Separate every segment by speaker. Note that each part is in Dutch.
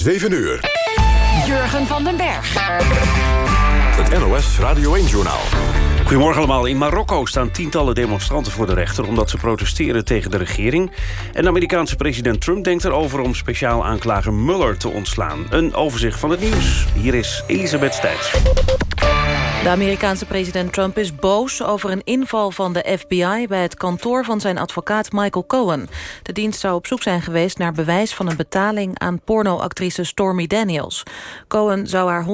Speaker 1: 7 uur.
Speaker 2: Jurgen van den Berg.
Speaker 1: Het NOS Radio 1-journaal.
Speaker 3: Goedemorgen allemaal. In Marokko staan tientallen demonstranten voor de rechter... omdat ze protesteren tegen de regering. En de Amerikaanse president Trump denkt erover... om speciaal aanklager Mueller te ontslaan. Een overzicht van het nieuws. Hier is Elisabeth Stijns.
Speaker 4: De Amerikaanse president Trump is boos over een inval van de FBI... bij het kantoor van zijn advocaat Michael Cohen. De dienst zou op zoek zijn geweest naar bewijs van een betaling... aan pornoactrice Stormy Daniels. Cohen zou haar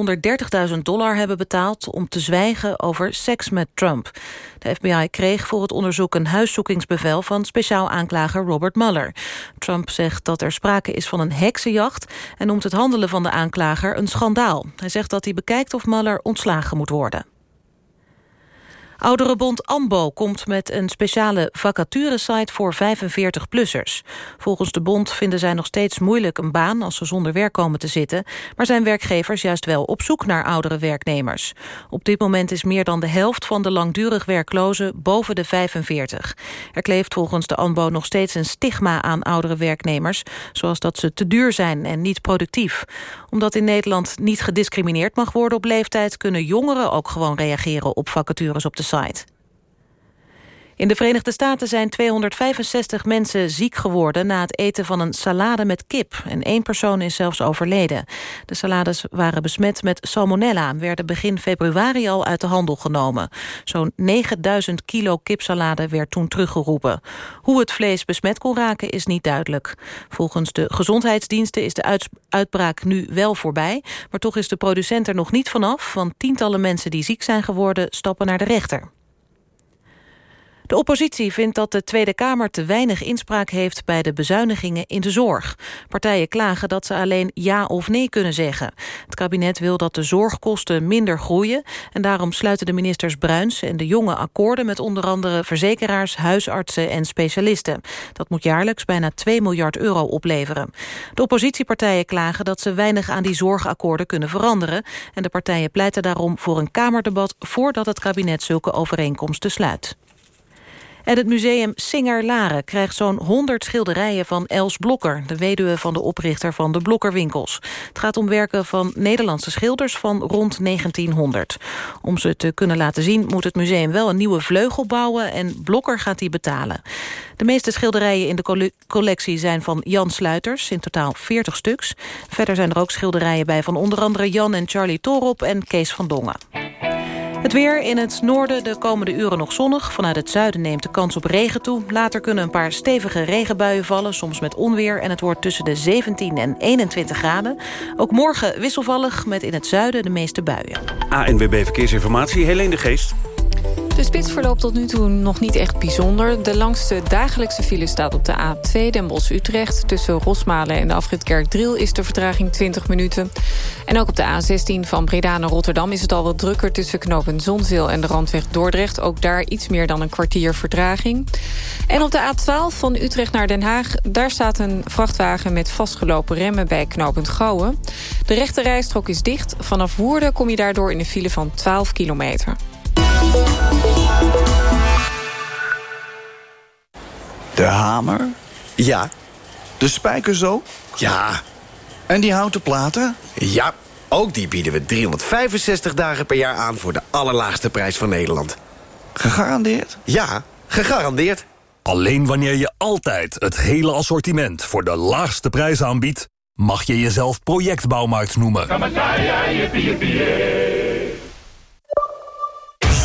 Speaker 4: 130.000 dollar hebben betaald... om te zwijgen over seks met Trump. De FBI kreeg voor het onderzoek een huiszoekingsbevel... van speciaal aanklager Robert Mueller. Trump zegt dat er sprake is van een heksenjacht... en noemt het handelen van de aanklager een schandaal. Hij zegt dat hij bekijkt of Mueller ontslagen moet worden. Ouderenbond AMBO komt met een speciale vacaturesite voor 45-plussers. Volgens de bond vinden zij nog steeds moeilijk een baan als ze zonder werk komen te zitten, maar zijn werkgevers juist wel op zoek naar oudere werknemers. Op dit moment is meer dan de helft van de langdurig werklozen boven de 45. Er kleeft volgens de AMBO nog steeds een stigma aan oudere werknemers, zoals dat ze te duur zijn en niet productief. Omdat in Nederland niet gediscrimineerd mag worden op leeftijd, kunnen jongeren ook gewoon reageren op vacatures op de site. In de Verenigde Staten zijn 265 mensen ziek geworden... na het eten van een salade met kip. En één persoon is zelfs overleden. De salades waren besmet met salmonella... en werden begin februari al uit de handel genomen. Zo'n 9000 kilo kipsalade werd toen teruggeroepen. Hoe het vlees besmet kon raken is niet duidelijk. Volgens de gezondheidsdiensten is de uitbraak nu wel voorbij... maar toch is de producent er nog niet vanaf... want tientallen mensen die ziek zijn geworden stappen naar de rechter. De oppositie vindt dat de Tweede Kamer te weinig inspraak heeft bij de bezuinigingen in de zorg. Partijen klagen dat ze alleen ja of nee kunnen zeggen. Het kabinet wil dat de zorgkosten minder groeien en daarom sluiten de ministers Bruins en de Jonge akkoorden met onder andere verzekeraars, huisartsen en specialisten. Dat moet jaarlijks bijna 2 miljard euro opleveren. De oppositiepartijen klagen dat ze weinig aan die zorgakkoorden kunnen veranderen en de partijen pleiten daarom voor een Kamerdebat voordat het kabinet zulke overeenkomsten sluit. En het museum Singer-Laren krijgt zo'n 100 schilderijen van Els Blokker... de weduwe van de oprichter van de Blokkerwinkels. Het gaat om werken van Nederlandse schilders van rond 1900. Om ze te kunnen laten zien moet het museum wel een nieuwe vleugel bouwen... en Blokker gaat die betalen. De meeste schilderijen in de collectie zijn van Jan Sluiters, in totaal 40 stuks. Verder zijn er ook schilderijen bij van onder andere Jan en Charlie Torop en Kees van Dongen. Het weer in het noorden de komende uren nog zonnig. Vanuit het zuiden neemt de kans op regen toe. Later kunnen een paar stevige regenbuien vallen, soms met onweer. En het wordt tussen de 17 en 21 graden. Ook morgen wisselvallig met in het zuiden de meeste buien.
Speaker 3: ANWB Verkeersinformatie, Helene de Geest.
Speaker 5: De spits verloopt tot nu toe nog niet echt bijzonder. De langste dagelijkse file staat op de A2 Den Bosch-Utrecht. Tussen Rosmalen en de afrit Kerkdriel is de vertraging 20 minuten. En ook op de A16 van Breda naar Rotterdam is het al wat drukker... tussen knopen Zonzeel en de randweg Dordrecht. Ook daar iets meer dan een kwartier vertraging. En op de A12 van Utrecht naar Den Haag... daar staat een vrachtwagen met vastgelopen remmen bij knooppunt Gouwen. De rechte rijstrook is dicht. Vanaf Woerden kom je daardoor in een file van 12 kilometer.
Speaker 6: De hamer?
Speaker 7: Ja.
Speaker 6: De spijker zo?
Speaker 7: Ja.
Speaker 6: En die houten platen?
Speaker 7: Ja, ook die bieden we 365 dagen per jaar aan... voor de allerlaagste prijs van Nederland.
Speaker 6: Gegarandeerd?
Speaker 7: Ja, gegarandeerd.
Speaker 8: Alleen wanneer je altijd het hele assortiment voor de laagste prijs aanbiedt... mag je jezelf projectbouwmarkt noemen.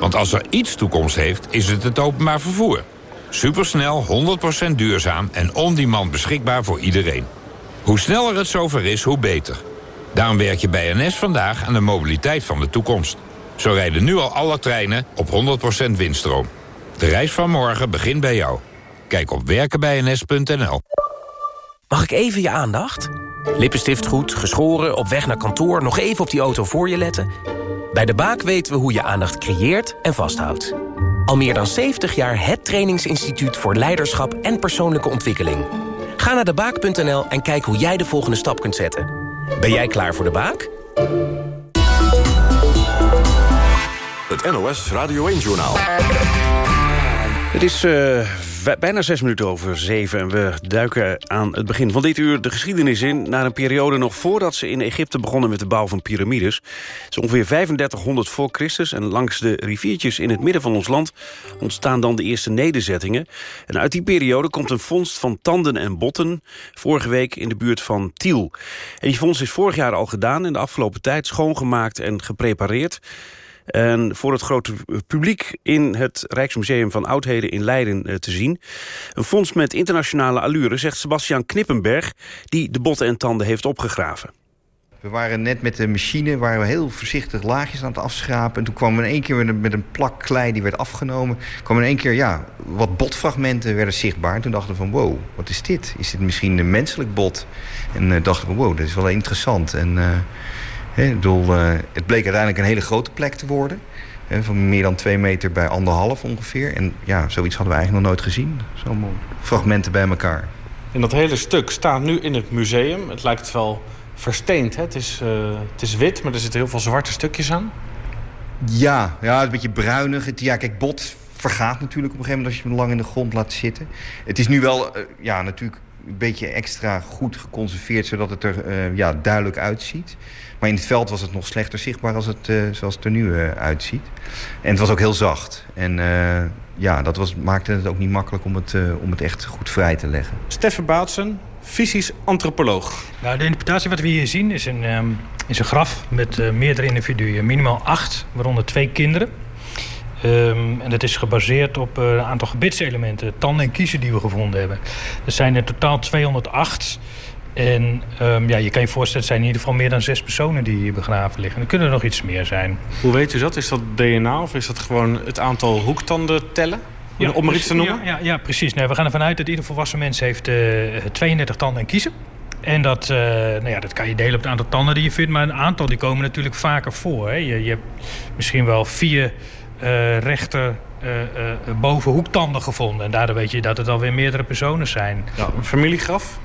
Speaker 9: Want als er iets toekomst heeft, is het het openbaar vervoer. Supersnel, 100% duurzaam en on-demand beschikbaar voor iedereen. Hoe sneller het zover is, hoe beter. Daarom werk je bij NS vandaag aan de mobiliteit van de toekomst. Zo rijden nu al alle treinen op 100% windstroom. De reis van morgen begint bij jou. Kijk op werkenbijns.nl.
Speaker 10: Mag ik even je aandacht? Lippenstift goed, geschoren, op weg naar kantoor... nog even op die auto voor je letten? Bij De Baak weten we hoe je aandacht creëert en vasthoudt. Al meer dan 70 jaar het trainingsinstituut voor leiderschap en persoonlijke ontwikkeling. Ga naar debaak.nl en kijk hoe jij de volgende stap kunt zetten. Ben jij klaar voor De Baak?
Speaker 1: Het NOS Radio 1-journaal.
Speaker 3: Het is uh, bijna zes minuten over zeven en we duiken aan het begin van dit uur de geschiedenis in... naar een periode nog voordat ze in Egypte begonnen met de bouw van piramides. Het is ongeveer 3500 voor Christus en langs de riviertjes in het midden van ons land... ontstaan dan de eerste nederzettingen. En uit die periode komt een vondst van tanden en botten... vorige week in de buurt van Tiel. En die vondst is vorig jaar al gedaan en de afgelopen tijd schoongemaakt en geprepareerd... En voor het grote publiek in het Rijksmuseum van Oudheden in Leiden eh, te zien. Een fonds met internationale allure, zegt Sebastian Knippenberg... die de botten en tanden heeft opgegraven.
Speaker 11: We waren net met de machine, waren we heel voorzichtig laagjes aan het afschrapen. En toen kwam in één keer met een plak klei die werd afgenomen... kwam in één keer, ja, wat botfragmenten werden zichtbaar. En toen dachten we van, wow, wat is dit? Is dit misschien een menselijk bot? En uh, dachten we, wow, dat is wel interessant. En... Uh, bedoel, uh, het bleek uiteindelijk een hele grote plek te worden. van meer dan twee meter bij anderhalf ongeveer. En ja, zoiets hadden we eigenlijk nog nooit gezien. Zo'n fragmenten bij elkaar.
Speaker 12: En dat hele stuk staat nu in het museum. Het lijkt wel versteend. Hè? Het, is, uh, het is wit, maar er zitten heel veel zwarte stukjes aan.
Speaker 11: Ja, ja een beetje bruinig. Het, ja, kijk, bot vergaat natuurlijk op een gegeven moment als je hem lang in de grond laat zitten. Het is nu wel, uh, ja, natuurlijk een beetje extra goed geconserveerd... zodat het er uh, ja, duidelijk uitziet. Maar in het veld was het nog slechter zichtbaar als het, uh, zoals het er nu uh, uitziet. En het was ook heel zacht. En uh, ja, dat was, maakte het ook niet makkelijk om het, om het echt goed vrij te leggen.
Speaker 12: Steffen Baatsen, fysisch antropoloog.
Speaker 13: Nou, de interpretatie wat we hier zien is een, um, is een graf met meerdere individuen. Minimaal acht, waaronder twee kinderen. Um, en dat is gebaseerd op uh, een aantal gebitselementen, tanden en kiezen die we gevonden hebben. Er zijn in totaal 208. En um, ja, je kan je voorstellen, het zijn in ieder geval meer dan zes personen die hier begraven liggen. Er kunnen er nog iets meer zijn.
Speaker 12: Hoe weet u dat? Is dat DNA of is dat gewoon het aantal hoektanden tellen? Ja, om maar iets te noemen?
Speaker 13: Ja, ja, ja precies. Nee, we gaan ervan uit dat ieder volwassen mens heeft uh, 32 tanden en kiezen. En dat, uh, nou ja, dat kan je delen op het aantal tanden die je vindt. Maar een aantal die komen natuurlijk vaker voor. Hè. Je, je hebt misschien wel vier uh, rechter uh, bovenhoektanden gevonden. En daardoor weet je dat het alweer meerdere personen zijn.
Speaker 12: Ja, een familiegraf?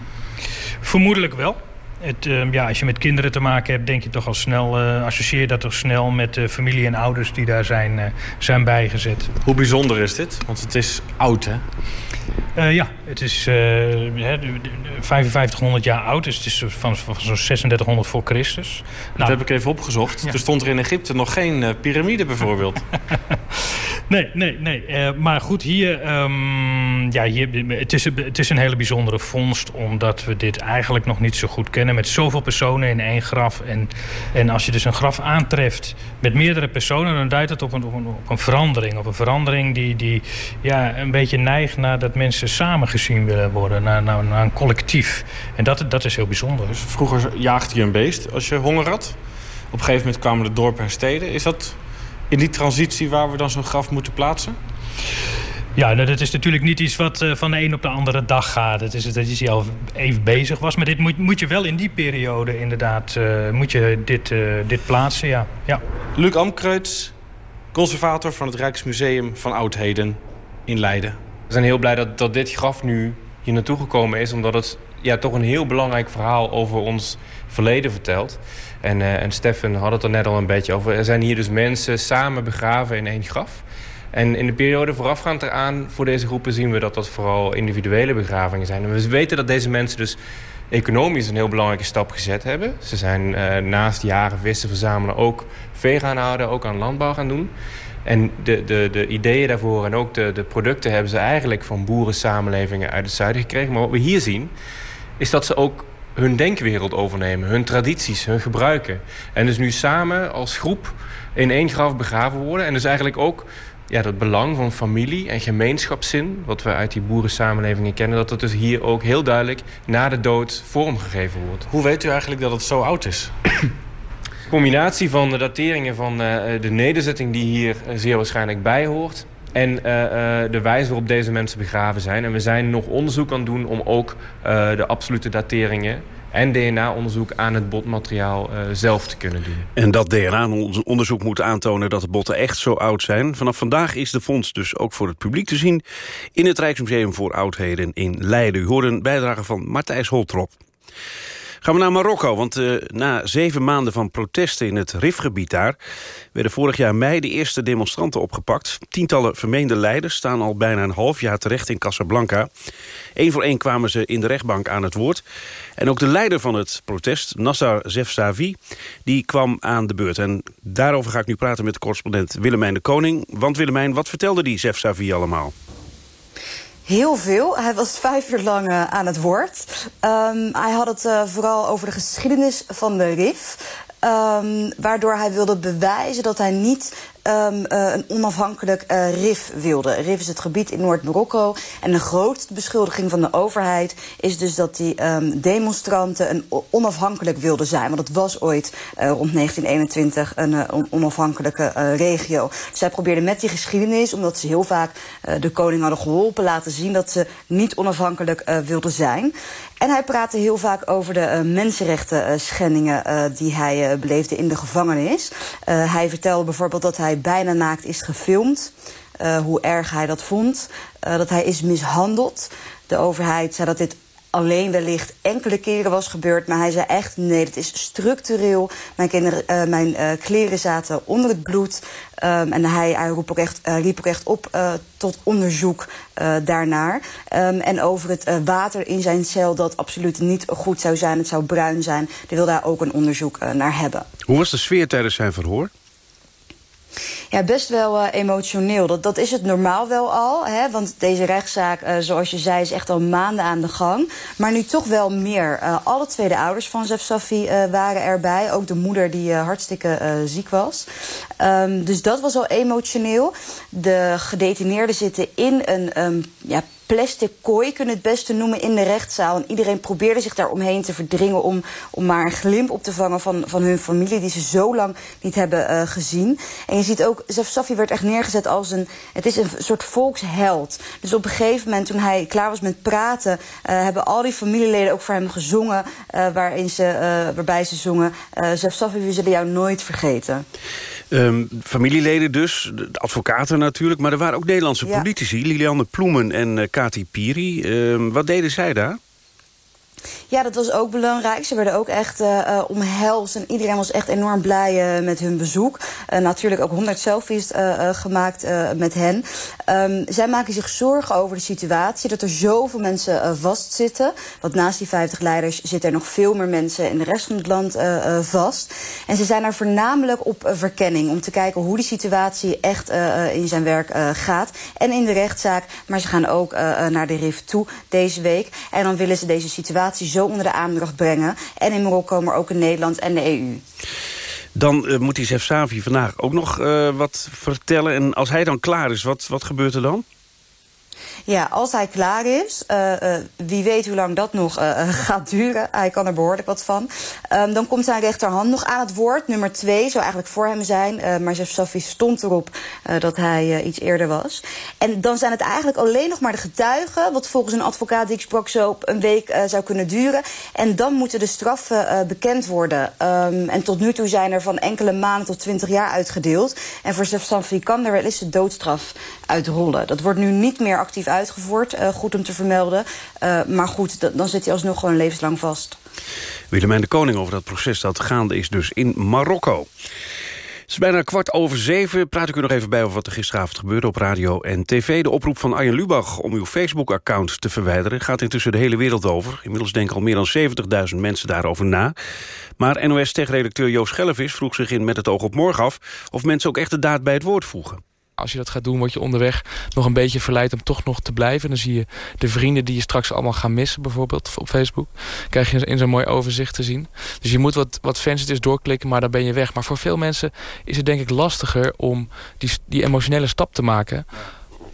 Speaker 13: Vermoedelijk wel. Het, uh, ja, als je met kinderen te maken hebt, denk je toch al snel, uh, associeer dat toch snel met de familie en ouders die daar zijn, uh, zijn bijgezet.
Speaker 12: Hoe bijzonder is dit? Want het is oud, hè?
Speaker 13: Ja, het is uh, 5500 jaar oud, dus het is van, van zo'n 3600 voor Christus.
Speaker 12: Dat nou, heb ik even opgezocht. Ja. Er stond er in Egypte nog geen piramide bijvoorbeeld.
Speaker 13: nee, nee, nee. Uh, maar goed, hier, um, ja, hier het, is, het is een hele bijzondere vondst... omdat we dit eigenlijk nog niet zo goed kennen... met zoveel personen in één graf. En, en als je dus een graf aantreft met meerdere personen... dan duidt een, op een, op een verandering. Op een verandering die, die ja, een beetje neigt naar dat mensen samen gezien willen worden. Naar, naar, naar een collectief. En dat, dat is heel bijzonder.
Speaker 12: Dus vroeger jaagde je een beest als je honger had. Op een gegeven moment kwamen de dorpen en steden. Is dat in die transitie waar we dan zo'n graf moeten plaatsen?
Speaker 13: Ja, nou, dat is natuurlijk niet iets wat uh, van de een op de andere dag gaat. Het is dat je al even bezig was. Maar dit moet, moet je wel in die periode inderdaad uh, moet je dit, uh, dit plaatsen. Ja. Ja.
Speaker 12: Luc Amkreutz, conservator van het Rijksmuseum van Oudheden in Leiden.
Speaker 14: We zijn heel blij dat, dat dit graf nu hier naartoe gekomen is. Omdat het ja, toch een heel belangrijk verhaal over ons verleden vertelt. En, uh, en Stefan had het er net al een beetje over. Er zijn hier dus mensen samen begraven in één graf. En in de periode voorafgaand eraan voor deze groepen zien we dat dat vooral individuele begravingen zijn. En we weten dat deze mensen dus economisch een heel belangrijke stap gezet hebben. Ze zijn uh, naast jaren vissen verzamelen ook vee gaan houden, ook aan landbouw gaan doen. En de, de, de ideeën daarvoor en ook de, de producten hebben ze eigenlijk van boerensamenlevingen uit het zuiden gekregen. Maar wat we hier zien, is dat ze ook hun denkwereld overnemen, hun tradities, hun gebruiken. En dus nu samen als groep in één graf begraven worden. En dus eigenlijk ook ja, dat belang van familie en gemeenschapszin... wat we uit die boerensamenlevingen kennen... dat dat dus hier ook heel duidelijk na de dood vormgegeven wordt.
Speaker 12: Hoe weet u eigenlijk dat het zo oud is?
Speaker 14: combinatie van de dateringen van uh, de nederzetting die hier zeer waarschijnlijk bij hoort... en uh, de wijze waarop deze mensen begraven zijn. En we zijn nog onderzoek aan het doen om ook de absolute dateringen en DNA-onderzoek aan het botmateriaal zelf te kunnen doen.
Speaker 3: En dat DNA-onderzoek moet aantonen dat de botten echt zo oud zijn. Vanaf vandaag is de fonds dus ook voor het publiek te zien... in het Rijksmuseum voor Oudheden in Leiden. U hoort een bijdrage van Matthijs Holtrop. Gaan we naar Marokko, want uh, na zeven maanden van protesten in het Rifgebied daar... werden vorig jaar mei de eerste demonstranten opgepakt. Tientallen vermeende leiders staan al bijna een half jaar terecht in Casablanca. Eén voor één kwamen ze in de rechtbank aan het woord. En ook de leider van het protest, Nassar Zefzavi, die kwam aan de beurt. En daarover ga ik nu praten met de correspondent Willemijn de Koning. Want Willemijn, wat vertelde die Zefzavi allemaal?
Speaker 15: Heel veel. Hij was vijf uur lang uh, aan het woord. Um, hij had het uh, vooral over de geschiedenis van de RIF. Um, waardoor hij wilde bewijzen dat hij niet um, uh, een onafhankelijk uh, RIF wilde. RIF is het gebied in Noord-Marokko. En de grootste beschuldiging van de overheid is dus dat die um, demonstranten een onafhankelijk wilden zijn. Want het was ooit uh, rond 1921 een on onafhankelijke regio. Zij probeerden met die geschiedenis, omdat ze heel vaak de koning hadden geholpen, laten zien dat ze niet onafhankelijk wilden zijn. En hij praatte heel vaak over de mensenrechten schendingen die hij beleefde in de gevangenis. hij vertelde bijvoorbeeld dat hij bijna naakt is gefilmd. hoe erg hij dat vond. dat hij is mishandeld. De overheid zei dat dit alleen wellicht enkele keren was gebeurd. Maar hij zei echt, nee, het is structureel. Mijn, kinderen, uh, mijn kleren zaten onder het bloed. Um, en hij, hij uh, riep ook echt op tot onderzoek daarnaar. Um, en over het water in zijn cel dat absoluut niet goed zou zijn. Het zou bruin zijn. Daar wil daar ook een onderzoek naar hebben.
Speaker 3: Hoe was de sfeer tijdens zijn verhoor?
Speaker 15: Ja, best wel uh, emotioneel. Dat, dat is het normaal wel al. Hè? Want deze rechtszaak, uh, zoals je zei, is echt al maanden aan de gang. Maar nu toch wel meer. Uh, alle twee de ouders van Zef Safi waren erbij. Ook de moeder die hartstikke ziek was. Um, dus dat was al emotioneel. De gedetineerden zitten in een um, ja, plastic kooi, kunnen het beste noemen, in de rechtszaal. En iedereen probeerde zich daar omheen te verdringen... om, om maar een glimp op te vangen van, van hun familie... die ze zo lang niet hebben uh, gezien. En je ziet ook, Zef Safi werd echt neergezet als een... het is een soort volksheld. Dus op een gegeven moment, toen hij klaar was met praten... Uh, hebben al die familieleden ook voor hem gezongen... Uh, waarin ze, waarbij ze zongen... Zef Safi, we zullen jou nooit vergeten.
Speaker 3: Um, familieleden dus, de advocaten natuurlijk... maar er waren ook Nederlandse ja. politici, Lilianne Ploemen en uh, Kati Piri. Um, wat deden zij daar?
Speaker 15: Ja, dat was ook belangrijk. Ze werden ook echt uh, uh, omhelst. En iedereen was echt enorm blij uh, met hun bezoek. Uh, natuurlijk ook 100 selfies gemaakt met hen. Um, zij maken zich zorgen over de situatie. Dat er zoveel mensen vastzitten. Want naast die 50 leiders zitten er nog veel meer mensen in de rest van het land vast. En ze zijn er voornamelijk op verkenning. Om te kijken hoe die situatie echt in zijn werk gaat. En in de rechtszaak. Maar ze gaan ook naar de RIF toe deze week. En dan willen ze deze situatie zo onder de aandacht brengen. En in Marokko, maar ook in Nederland en de EU.
Speaker 3: Dan uh, moet die Savi vandaag ook nog uh, wat vertellen. En als hij dan klaar is, wat, wat gebeurt er dan?
Speaker 15: Ja, als hij klaar is, uh, uh, wie weet hoe lang dat nog uh, gaat duren. Hij kan er behoorlijk wat van. Um, dan komt zijn rechterhand nog aan het woord. Nummer twee zou eigenlijk voor hem zijn. Maar Safi stond erop dat hij iets eerder was. En dan zijn het eigenlijk alleen nog maar de getuigen... wat volgens een advocaat die ik sprak zo op een week zou kunnen duren. En dan moeten de straffen bekend worden. Um, en tot nu toe zijn er van enkele maanden tot twintig jaar uitgedeeld. En voor Safi kan er wel eens de doodstraf uitrollen. Dat wordt nu niet meer actief uitgevoerd, uh, goed om te vermelden. Uh, maar goed, dan zit hij alsnog gewoon levenslang vast.
Speaker 3: Willemijn de Koning over dat proces dat gaande is dus in Marokko. Het is bijna kwart over zeven. Praat ik u nog even bij over wat er gisteravond gebeurde op radio en tv. De oproep van Arjen Lubach om uw Facebook-account te verwijderen... gaat intussen de hele wereld over. Inmiddels denken al meer dan 70.000 mensen daarover na. Maar NOS-techredacteur Joost Schellevis vroeg zich in Met het oog op morgen af... of mensen ook echt de daad bij het woord voegen.
Speaker 16: Als je dat gaat doen, word je onderweg nog een beetje verleid om toch nog te blijven. Dan zie je de vrienden die je straks allemaal gaan missen, bijvoorbeeld op Facebook. Krijg je in zo'n mooi overzicht te zien. Dus je moet wat, wat fansites doorklikken, maar dan ben je weg. Maar voor veel mensen is het denk ik lastiger om die, die emotionele stap te maken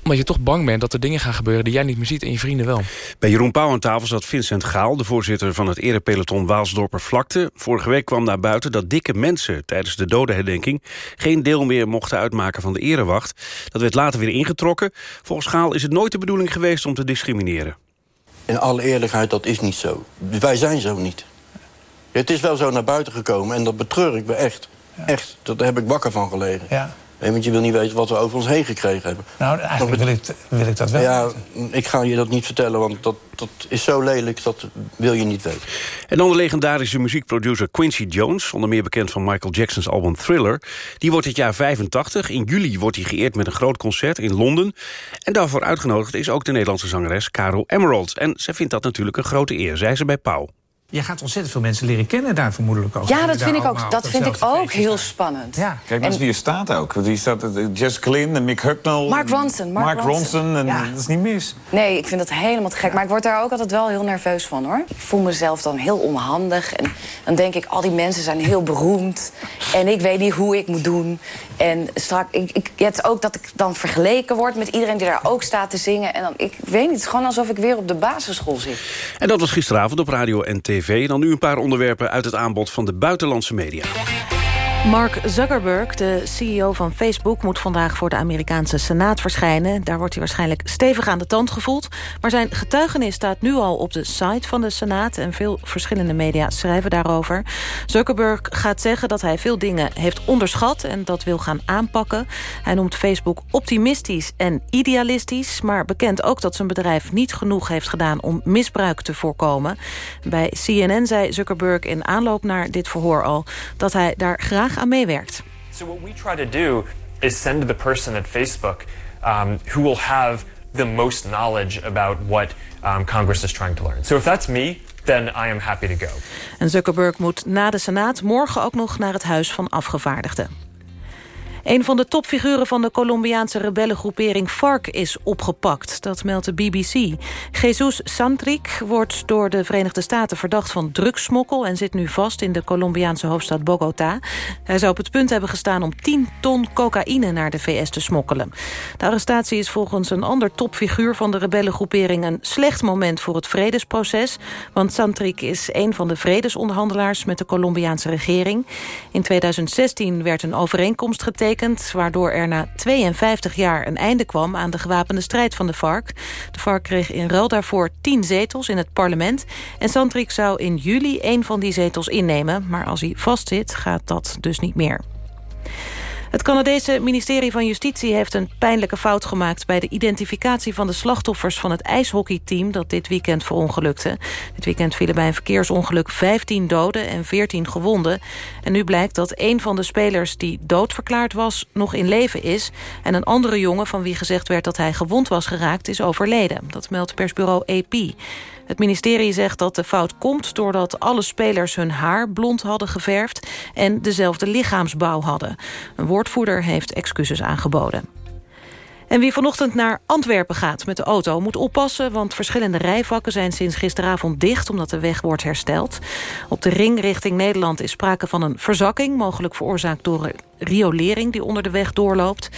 Speaker 16: omdat je toch bang bent dat er dingen gaan gebeuren die jij niet meer ziet en je vrienden wel.
Speaker 3: Bij Jeroen Pauw aan tafel zat Vincent Gaal, de voorzitter van het erepeloton Waalsdorper Vlakte. Vorige week kwam naar buiten dat dikke mensen tijdens de dodenherdenking geen deel meer mochten uitmaken van de erewacht. Dat werd later weer ingetrokken. Volgens Gaal is het nooit de bedoeling geweest om te discrimineren.
Speaker 17: In alle eerlijkheid, dat is niet zo. Wij zijn zo niet. Het is wel zo naar buiten gekomen en dat betreur ik me echt. Echt, daar heb ik wakker van gelegen.
Speaker 18: Ja.
Speaker 17: Nee, want je wil niet weten wat we over ons heen gekregen hebben.
Speaker 18: Nou, eigenlijk wil ik, wil ik dat wel
Speaker 17: ja,
Speaker 18: weten.
Speaker 17: Ik ga je dat niet vertellen, want dat, dat is zo lelijk, dat wil je niet weten.
Speaker 3: En dan de legendarische muziekproducer Quincy Jones... onder meer bekend van Michael Jackson's album Thriller. Die wordt dit jaar 85. In juli wordt hij geëerd met een groot concert in Londen. En daarvoor uitgenodigd is ook de Nederlandse zangeres Caro Emerald. En zij vindt dat natuurlijk een grote eer, zei ze bij Pauw.
Speaker 18: Je gaat ontzettend veel mensen leren kennen daar vermoedelijk ook.
Speaker 2: Ja, dat vind ik ook, dat vind ik ook heel spannend.
Speaker 18: Ja.
Speaker 19: Kijk eens wie er staat ook. Hier staat uh, Jess Glynn en Mick Hucknall.
Speaker 2: Mark Ronson.
Speaker 19: Mark,
Speaker 2: Mark
Speaker 19: Ronson. En
Speaker 2: Ja.
Speaker 19: dat is niet mis.
Speaker 2: Nee, ik vind dat helemaal te gek. Maar ik word daar ook altijd wel heel nerveus van, hoor. Ik voel mezelf dan heel onhandig. En dan denk ik, al die mensen zijn heel beroemd. En ik weet niet hoe ik moet doen. En straks, ik, ik ook dat ik dan vergeleken word met iedereen die daar ook staat te zingen. En dan, ik weet niet, het is gewoon alsof ik weer op de basisschool zit.
Speaker 3: En dat was gisteravond op radio en tv. Dan nu een paar onderwerpen uit het aanbod van de buitenlandse media.
Speaker 4: Mark Zuckerberg, de CEO van Facebook... moet vandaag voor de Amerikaanse Senaat verschijnen. Daar wordt hij waarschijnlijk stevig aan de tand gevoeld. Maar zijn getuigenis staat nu al op de site van de Senaat... en veel verschillende media schrijven daarover. Zuckerberg gaat zeggen dat hij veel dingen heeft onderschat... en dat wil gaan aanpakken. Hij noemt Facebook optimistisch en idealistisch... maar bekent ook dat zijn bedrijf niet genoeg heeft gedaan... om misbruik te voorkomen. Bij CNN zei Zuckerberg in aanloop naar dit verhoor al... dat hij daar graag aan meewerkt.
Speaker 20: So what we try to do is send the person at Facebook um, who will have the most knowledge about what um, Congress is trying to learn. So if that's me, then I am happy to go.
Speaker 4: En Zuckerberg moet na de Senaat morgen ook nog naar het Huis van Afgevaardigden. Een van de topfiguren van de Colombiaanse rebellengroepering FARC is opgepakt. Dat meldt de BBC. Jesus Santrik wordt door de Verenigde Staten verdacht van drugssmokkel... en zit nu vast in de Colombiaanse hoofdstad Bogota. Hij zou op het punt hebben gestaan om 10 ton cocaïne naar de VS te smokkelen. De arrestatie is volgens een ander topfiguur van de rebellengroepering... een slecht moment voor het vredesproces. Want Santrik is een van de vredesonderhandelaars met de Colombiaanse regering. In 2016 werd een overeenkomst getekend waardoor er na 52 jaar een einde kwam aan de gewapende strijd van de FARC. De FARC kreeg in ruil daarvoor 10 zetels in het parlement. En Santrik zou in juli een van die zetels innemen. Maar als hij vastzit, gaat dat dus niet meer. Het Canadese ministerie van Justitie heeft een pijnlijke fout gemaakt... bij de identificatie van de slachtoffers van het ijshockeyteam... dat dit weekend verongelukte. Dit weekend vielen bij een verkeersongeluk 15 doden en 14 gewonden. En nu blijkt dat een van de spelers die doodverklaard was... nog in leven is. En een andere jongen van wie gezegd werd dat hij gewond was geraakt... is overleden. Dat meldt persbureau AP. Het ministerie zegt dat de fout komt doordat alle spelers hun haar blond hadden geverfd en dezelfde lichaamsbouw hadden. Een woordvoerder heeft excuses aangeboden. En wie vanochtend naar Antwerpen gaat met de auto moet oppassen... want verschillende rijvakken zijn sinds gisteravond dicht... omdat de weg wordt hersteld. Op de ring richting Nederland is sprake van een verzakking... mogelijk veroorzaakt door riolering die onder de weg doorloopt.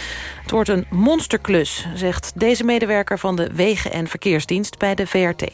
Speaker 4: Het wordt een monsterklus, zegt deze medewerker... van de Wegen- en Verkeersdienst bij de VRT.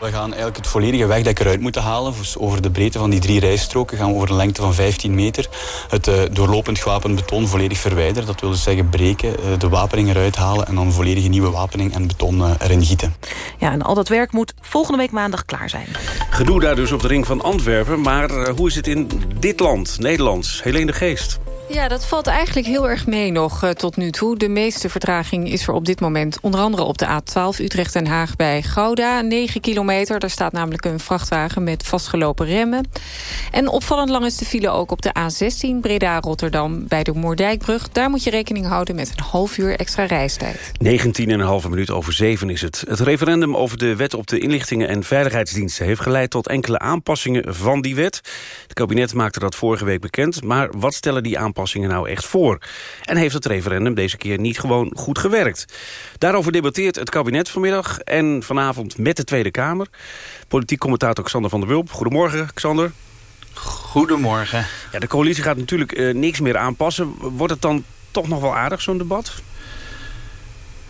Speaker 21: We gaan eigenlijk het volledige wegdek eruit moeten halen. Dus over de breedte van die drie rijstroken gaan we over een lengte van 15 meter. Het uh, doorlopend gewapend beton volledig verwijderen. Dat wil dus zeggen breken, uh, de wapening eruit halen... en dan volledige nieuwe wapening en beton uh, erin gieten.
Speaker 4: Ja, en al dat werk moet volgende week maandag klaar zijn.
Speaker 3: Gedoe daar dus op de ring van Antwerpen. Maar hoe is het in dit land, Nederlands? Helene de Geest.
Speaker 5: Ja, dat valt eigenlijk heel erg mee nog uh, tot nu toe. De meeste vertraging is er op dit moment onder andere op de A12 Utrecht-Den Haag bij Gouda. 9 kilometer, daar staat namelijk een vrachtwagen met vastgelopen remmen. En opvallend lang is de file ook op de A16 Breda-Rotterdam bij de Moerdijkbrug. Daar moet je rekening houden met een half uur extra reistijd.
Speaker 3: 19,5 minuut over 7 is het. Het referendum over de wet op de inlichtingen en veiligheidsdiensten... heeft geleid tot enkele aanpassingen van die wet. Het kabinet maakte dat vorige week bekend. Maar wat stellen die aanpassingen aanpassingen nou echt voor? En heeft het referendum deze keer niet gewoon goed gewerkt? Daarover debatteert het kabinet vanmiddag en vanavond met de Tweede Kamer. Politiek commentator Xander van der Wulp. Goedemorgen, Xander.
Speaker 22: Goedemorgen.
Speaker 3: Ja, de coalitie gaat natuurlijk uh, niks meer aanpassen. Wordt het dan toch nog wel aardig, zo'n debat?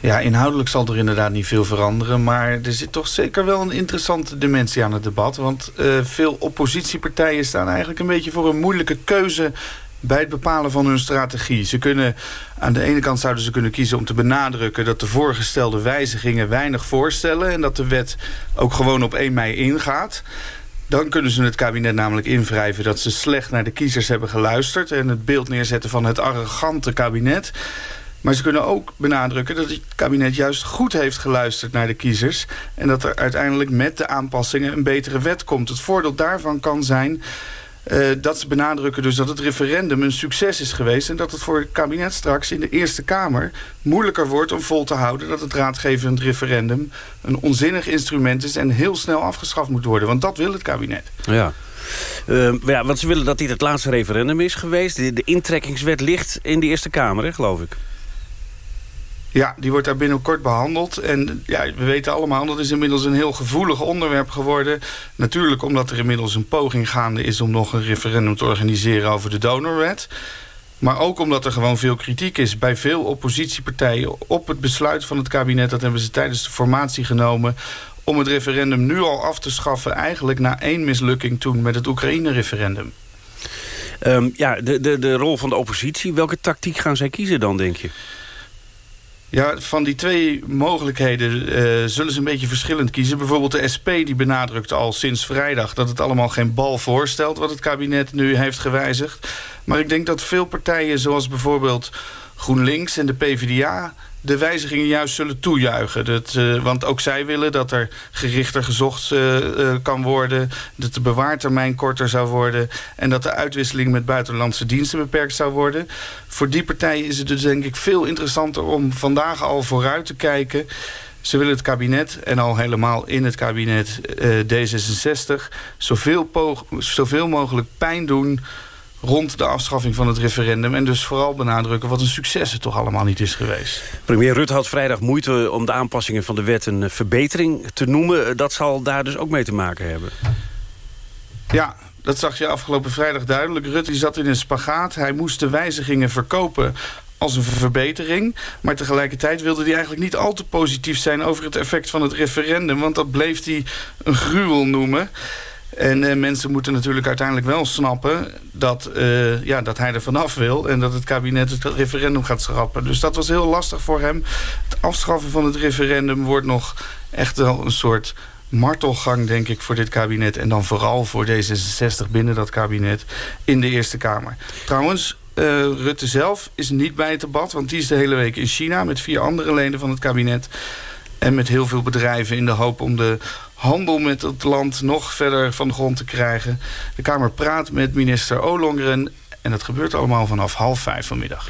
Speaker 22: Ja, inhoudelijk zal er inderdaad niet veel veranderen. Maar er zit toch zeker wel een interessante dimensie aan het debat. Want uh, veel oppositiepartijen staan eigenlijk een beetje voor een moeilijke keuze bij het bepalen van hun strategie. Ze kunnen, aan de ene kant zouden ze kunnen kiezen om te benadrukken... dat de voorgestelde wijzigingen weinig voorstellen... en dat de wet ook gewoon op 1 mei ingaat. Dan kunnen ze het kabinet namelijk invrijven dat ze slecht naar de kiezers hebben geluisterd... en het beeld neerzetten van het arrogante kabinet... Maar ze kunnen ook benadrukken dat het kabinet juist goed heeft geluisterd naar de kiezers. En dat er uiteindelijk met de aanpassingen een betere wet komt. Het voordeel daarvan kan zijn uh, dat ze benadrukken dus dat het referendum een succes is geweest... en dat het voor het kabinet straks in de Eerste Kamer moeilijker wordt om vol te houden... dat het raadgevend referendum een onzinnig instrument is... en heel snel afgeschaft moet worden. Want dat wil het kabinet.
Speaker 3: Ja. Uh, ja, want ze willen dat dit het laatste referendum is geweest. De, intrekkingswet ligt in de Eerste Kamer, geloof ik.
Speaker 22: Ja, die wordt daar binnenkort behandeld. En ja, we weten allemaal, dat is inmiddels een heel gevoelig onderwerp geworden. Natuurlijk omdat er inmiddels een poging gaande is... om nog een referendum te organiseren over de donorwet. Maar ook omdat er gewoon veel kritiek is bij veel oppositiepartijen... op het besluit van het kabinet. Dat hebben ze tijdens de formatie genomen om het referendum nu al af te schaffen... eigenlijk na één mislukking toen met het Oekraïne-referendum.
Speaker 3: Um, ja, de, de, de rol van de oppositie, welke tactiek gaan zij kiezen dan, denk je?
Speaker 22: Ja, van die twee mogelijkheden uh, zullen ze een beetje verschillend kiezen. Bijvoorbeeld de SP die benadrukt al sinds vrijdag... dat het allemaal geen bal voorstelt wat het kabinet nu heeft gewijzigd. Maar ik denk dat veel partijen zoals bijvoorbeeld GroenLinks en de PvdA de wijzigingen juist zullen toejuichen. Dat, uh, want ook zij willen dat er gerichter gezocht uh, uh, kan worden... dat de bewaartermijn korter zou worden... en dat de uitwisseling met buitenlandse diensten beperkt zou worden. Voor die partijen is het dus denk ik veel interessanter om vandaag al vooruit te kijken... Ze willen het kabinet, en al helemaal in het kabinet D66... Zoveel, zoveel mogelijk pijn doen rond de afschaffing van het referendum... en dus vooral benadrukken wat een succes het toch allemaal niet is geweest.
Speaker 3: Premier Rutte had vrijdag moeite om de aanpassingen van de wet... een eh, verbetering te noemen. Dat zal daar dus ook mee te maken hebben.
Speaker 22: Ja, dat zag je afgelopen vrijdag duidelijk. Rutte zat in een spagaat. Hij moest de wijzigingen verkopen als een verbetering. Maar tegelijkertijd wilde hij eigenlijk niet al te positief zijn... over het effect van het referendum. Want dat bleef hij een gruwel noemen... En uh, mensen moeten natuurlijk uiteindelijk wel snappen dat, uh, ja, dat hij er vanaf wil... en dat het kabinet het referendum gaat schrappen. Dus dat was heel lastig voor hem. Het afschaffen van het referendum wordt nog echt wel een soort martelgang, denk ik, voor dit kabinet... en dan vooral voor D66 binnen dat kabinet in de Eerste Kamer. Trouwens, uh, Rutte zelf is niet bij het debat... want die is de hele week in China met vier andere leden van het kabinet... en met heel veel bedrijven in de hoop om de handel met het land nog verder van de grond te krijgen. De Kamer praat met minister Olongren en dat gebeurt allemaal vanaf half vijf vanmiddag.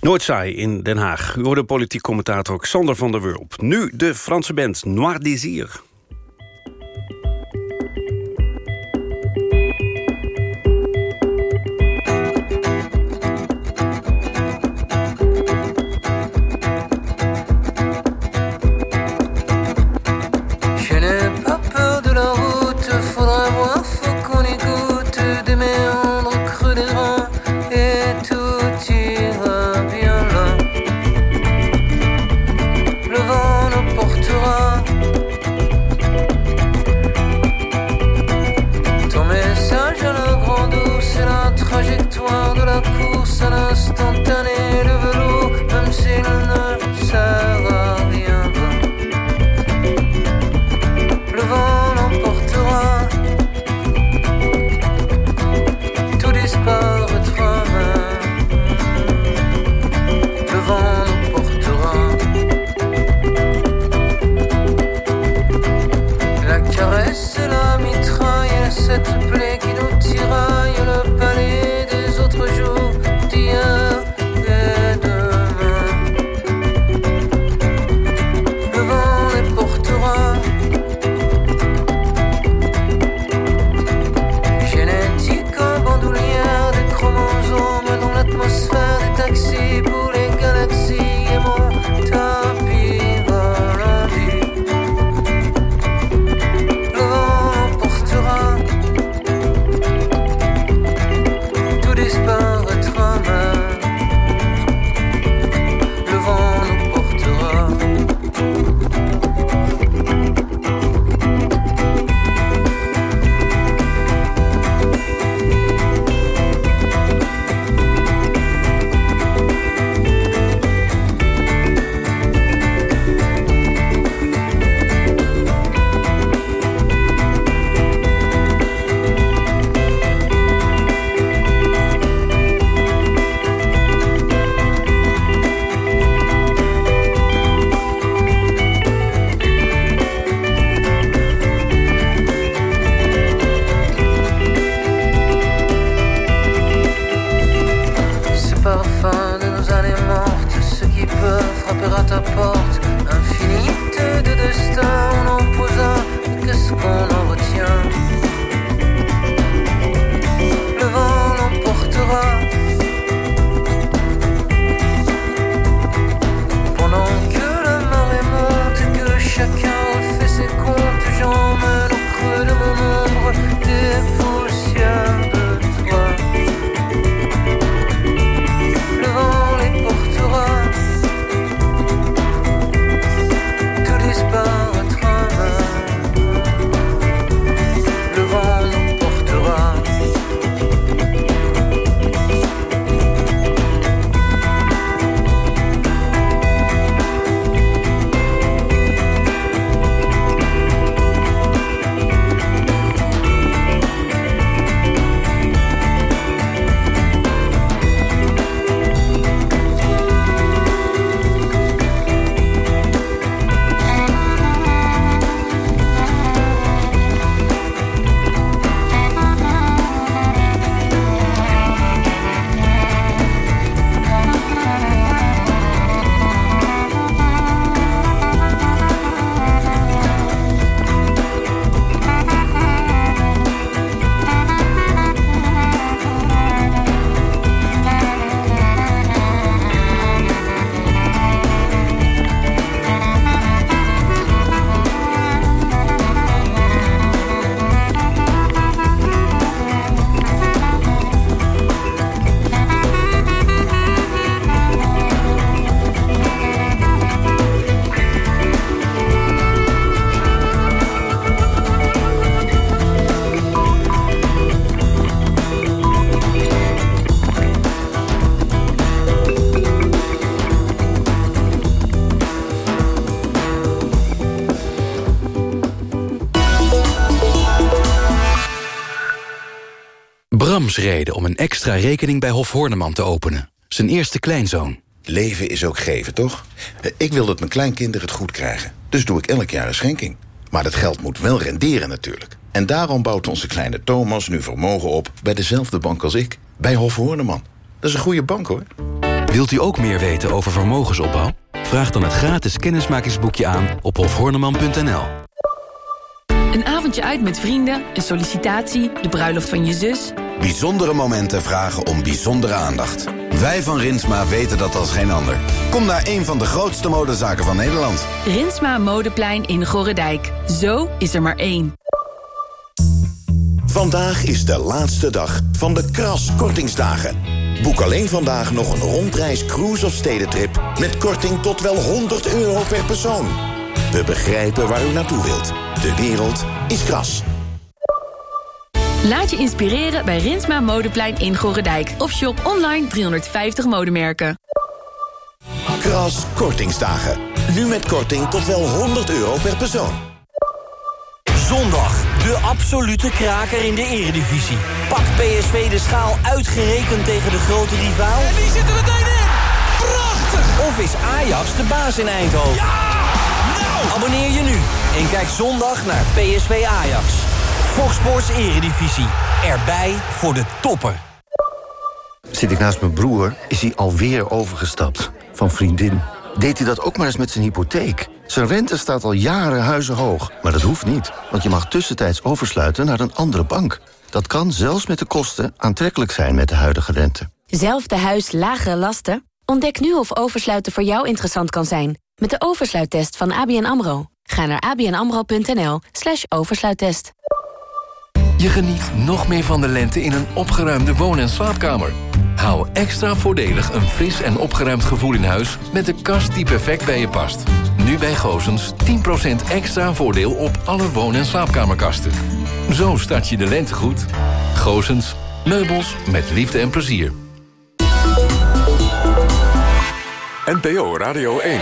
Speaker 3: Nooit in Den Haag. U hoorde politiek commentator Xander van der Wulp. Nu de Franse band Noir Désir.
Speaker 23: Reden om een extra rekening bij Hof Horneman te openen. Zijn eerste kleinzoon.
Speaker 24: Leven is ook geven, toch? Eh, Ik wil dat mijn kleinkinderen het goed krijgen. Dus doe ik elk jaar een schenking. Maar dat geld moet wel renderen natuurlijk. En daarom bouwt onze kleine Thomas nu vermogen op... bij dezelfde bank als ik, bij Hof Horneman. Dat is een goede bank, hoor.
Speaker 23: Wilt u ook meer weten over vermogensopbouw? Vraag dan het gratis kennismakingsboekje aan op hofhorneman.nl.
Speaker 25: Een avondje uit met vrienden, een sollicitatie, de bruiloft van je zus.
Speaker 26: Bijzondere momenten vragen om bijzondere aandacht. Wij van Rinsma weten dat als geen ander. Kom naar een van de grootste modezaken van Nederland.
Speaker 25: Rinsma Modeplein in Gorredijk. Zo is er maar één.
Speaker 26: Vandaag is de laatste dag van de Kras Kortingsdagen. Boek alleen vandaag nog een rondreis cruise of stedentrip... met korting tot wel 100 euro per persoon. We begrijpen waar u naartoe wilt. De wereld is kras.
Speaker 25: Laat je inspireren bij Rinsma Modeplein in Gorredijk. Of shop online 350 modemerken.
Speaker 26: Kras Kortingsdagen. Nu met korting tot wel 100 euro per persoon.
Speaker 27: Zondag, de absolute kraker in de eredivisie. Pakt PSV de schaal uitgerekend tegen de grote rivaal? En die zitten meteen in! Prachtig! Of is Ajax de baas in Eindhoven? Ja! Nou! Abonneer je nu en kijk zondag naar PSV Ajax. Fox Sports Eredivisie. Erbij voor de toppen.
Speaker 28: Zit ik naast mijn broer, is hij alweer overgestapt. Van vriendin. Deed hij dat ook maar eens met zijn hypotheek? Zijn rente staat al jaren huizenhoog. Maar dat hoeft niet, want je mag tussentijds oversluiten naar een andere bank. Dat kan zelfs met de kosten aantrekkelijk zijn met de huidige rente.
Speaker 29: Zelfde huis, lagere lasten? Ontdek nu of oversluiten voor jou interessant kan zijn. Met de oversluittest van ABN AMRO. Ga naar abnamro.nl slash oversluittest.
Speaker 30: Je geniet nog meer van de lente in een opgeruimde woon- en slaapkamer. Hou extra voordelig een fris en opgeruimd gevoel in huis... met de kast die perfect bij je past. Nu bij Gozens 10% extra voordeel op alle woon- en slaapkamerkasten. Zo start je de lente goed. Gozens, meubels met liefde en plezier.
Speaker 1: NPO Radio 1.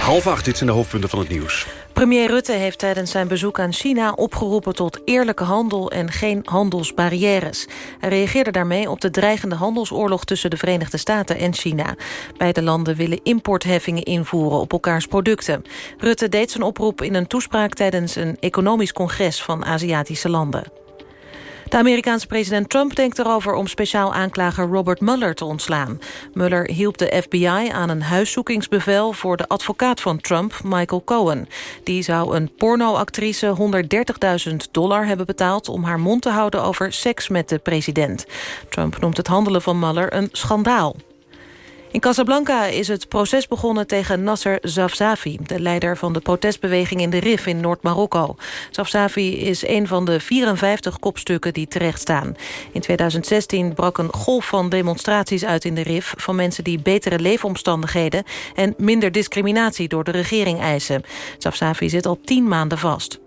Speaker 3: Half acht, dit zijn de hoofdpunten van het nieuws.
Speaker 4: Premier Rutte heeft tijdens zijn bezoek aan China opgeroepen tot eerlijke handel en geen handelsbarrières. Hij reageerde daarmee op de dreigende handelsoorlog tussen de Verenigde Staten en China. Beide landen willen importheffingen invoeren op elkaars producten. Rutte deed zijn oproep in een toespraak tijdens een economisch congres van Aziatische landen. De Amerikaanse president Trump denkt erover om speciaal aanklager Robert Mueller te ontslaan. Mueller hielp de FBI aan een huiszoekingsbevel voor de advocaat van Trump, Michael Cohen. Die zou een pornoactrice 130.000 dollar hebben betaald om haar mond te houden over seks met de president. Trump noemt het handelen van Mueller een schandaal. In Casablanca is het proces begonnen tegen Nasser Zafzafi... de leider van de protestbeweging in de Rif in Noord-Marokko. Zafzafi is een van de 54 kopstukken die terechtstaan. In 2016 brak een golf van demonstraties uit in de Rif... van mensen die betere leefomstandigheden... en minder discriminatie door de regering eisen. Zafzafi zit al tien maanden vast.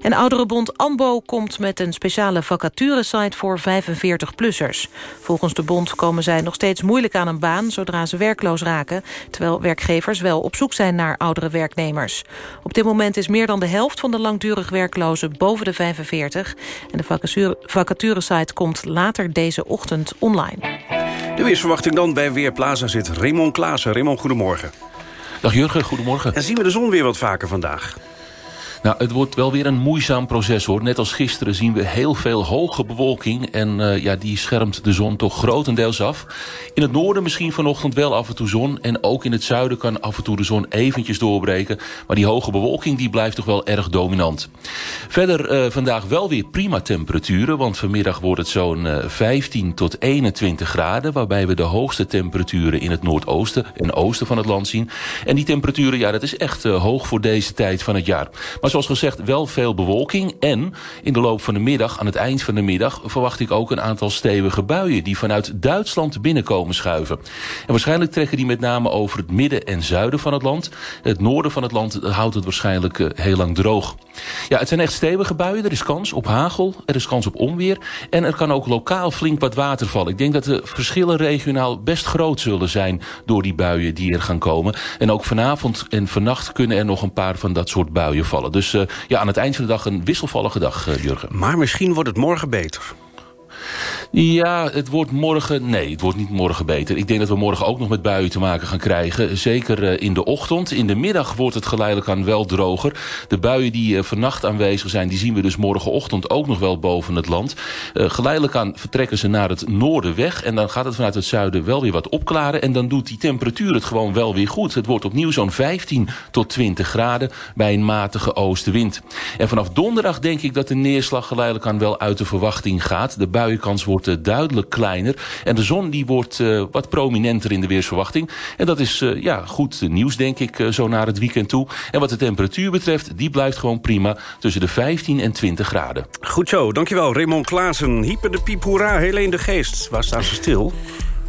Speaker 4: En ouderenbond AMBO komt met een speciale vacaturesite voor 45-plussers. Volgens de bond komen zij nog steeds moeilijk aan een baan... zodra ze werkloos raken, terwijl werkgevers wel op zoek zijn naar oudere werknemers. Op dit moment is meer dan de helft van de langdurig werklozen boven de 45... en de vacaturesite komt later deze ochtend online.
Speaker 3: De weersverwachting dan bij Weerplaza zit Raymond Klaassen. Raymond, goedemorgen.
Speaker 31: Dag Jurgen, goedemorgen.
Speaker 3: En zien we de zon weer wat vaker vandaag?
Speaker 31: Nou, het wordt wel weer een moeizaam proces hoor. Net als gisteren zien we heel veel hoge bewolking. En uh, ja, die schermt de zon toch grotendeels af. In het noorden misschien vanochtend wel af en toe zon. En ook in het zuiden kan af en toe de zon eventjes doorbreken. Maar die hoge bewolking die blijft toch wel erg dominant. Verder uh, vandaag wel weer prima temperaturen. Want vanmiddag wordt het zo'n uh, 15 tot 21 graden. Waarbij we de hoogste temperaturen in het noordoosten en oosten van het land zien. En die temperaturen, ja, dat is echt hoog voor deze tijd van het jaar. Zoals gezegd wel veel bewolking. En in de loop van de middag, aan het eind van de middag... verwacht ik ook een aantal stevige buien... die vanuit Duitsland binnenkomen schuiven. En waarschijnlijk trekken die met name over het midden en zuiden van het land. Het noorden van het land houdt het waarschijnlijk uh, heel lang droog. Ja, het zijn echt stevige buien. Er is kans op hagel, er is kans op onweer... en er kan ook lokaal flink wat water vallen. Ik denk dat de verschillen regionaal best groot zullen zijn... door die buien die er gaan komen. En ook vanavond en vannacht kunnen er nog een paar van dat soort buien vallen. Dus uh, ja, aan het eind van de dag een wisselvallige dag, uh, Jurgen.
Speaker 3: Maar misschien wordt het morgen beter.
Speaker 31: Ja, het wordt morgen... Nee, het wordt niet morgen beter. Ik denk dat we morgen ook nog met buien te maken gaan krijgen. Zeker eh, in de ochtend. In de middag wordt het geleidelijk aan wel droger. De buien die uh, vannacht aanwezig zijn... die zien we dus morgenochtend ook nog wel boven het land. Uh, geleidelijk aan vertrekken ze naar het noorden weg. En dan gaat het vanuit het zuiden wel weer wat opklaren. En dan doet die temperatuur het gewoon wel weer goed. Het wordt opnieuw zo'n 15 tot 20 graden... bij een matige oostenwind. En vanaf donderdag denk ik dat de neerslag geleidelijk aan wel uit de verwachting gaat. De buienkans wordt wordt duidelijk kleiner. En de zon die wordt uh, wat prominenter in de weersverwachting. En dat is uh, ja, goed nieuws, denk ik, zo naar het weekend toe. En wat de temperatuur betreft, die blijft gewoon prima... tussen de 15 en 20 graden.
Speaker 3: Goed zo, dankjewel Raymond Klaassen. Hyper de piep, hoera, Helene de Geest. Waar staan ze stil?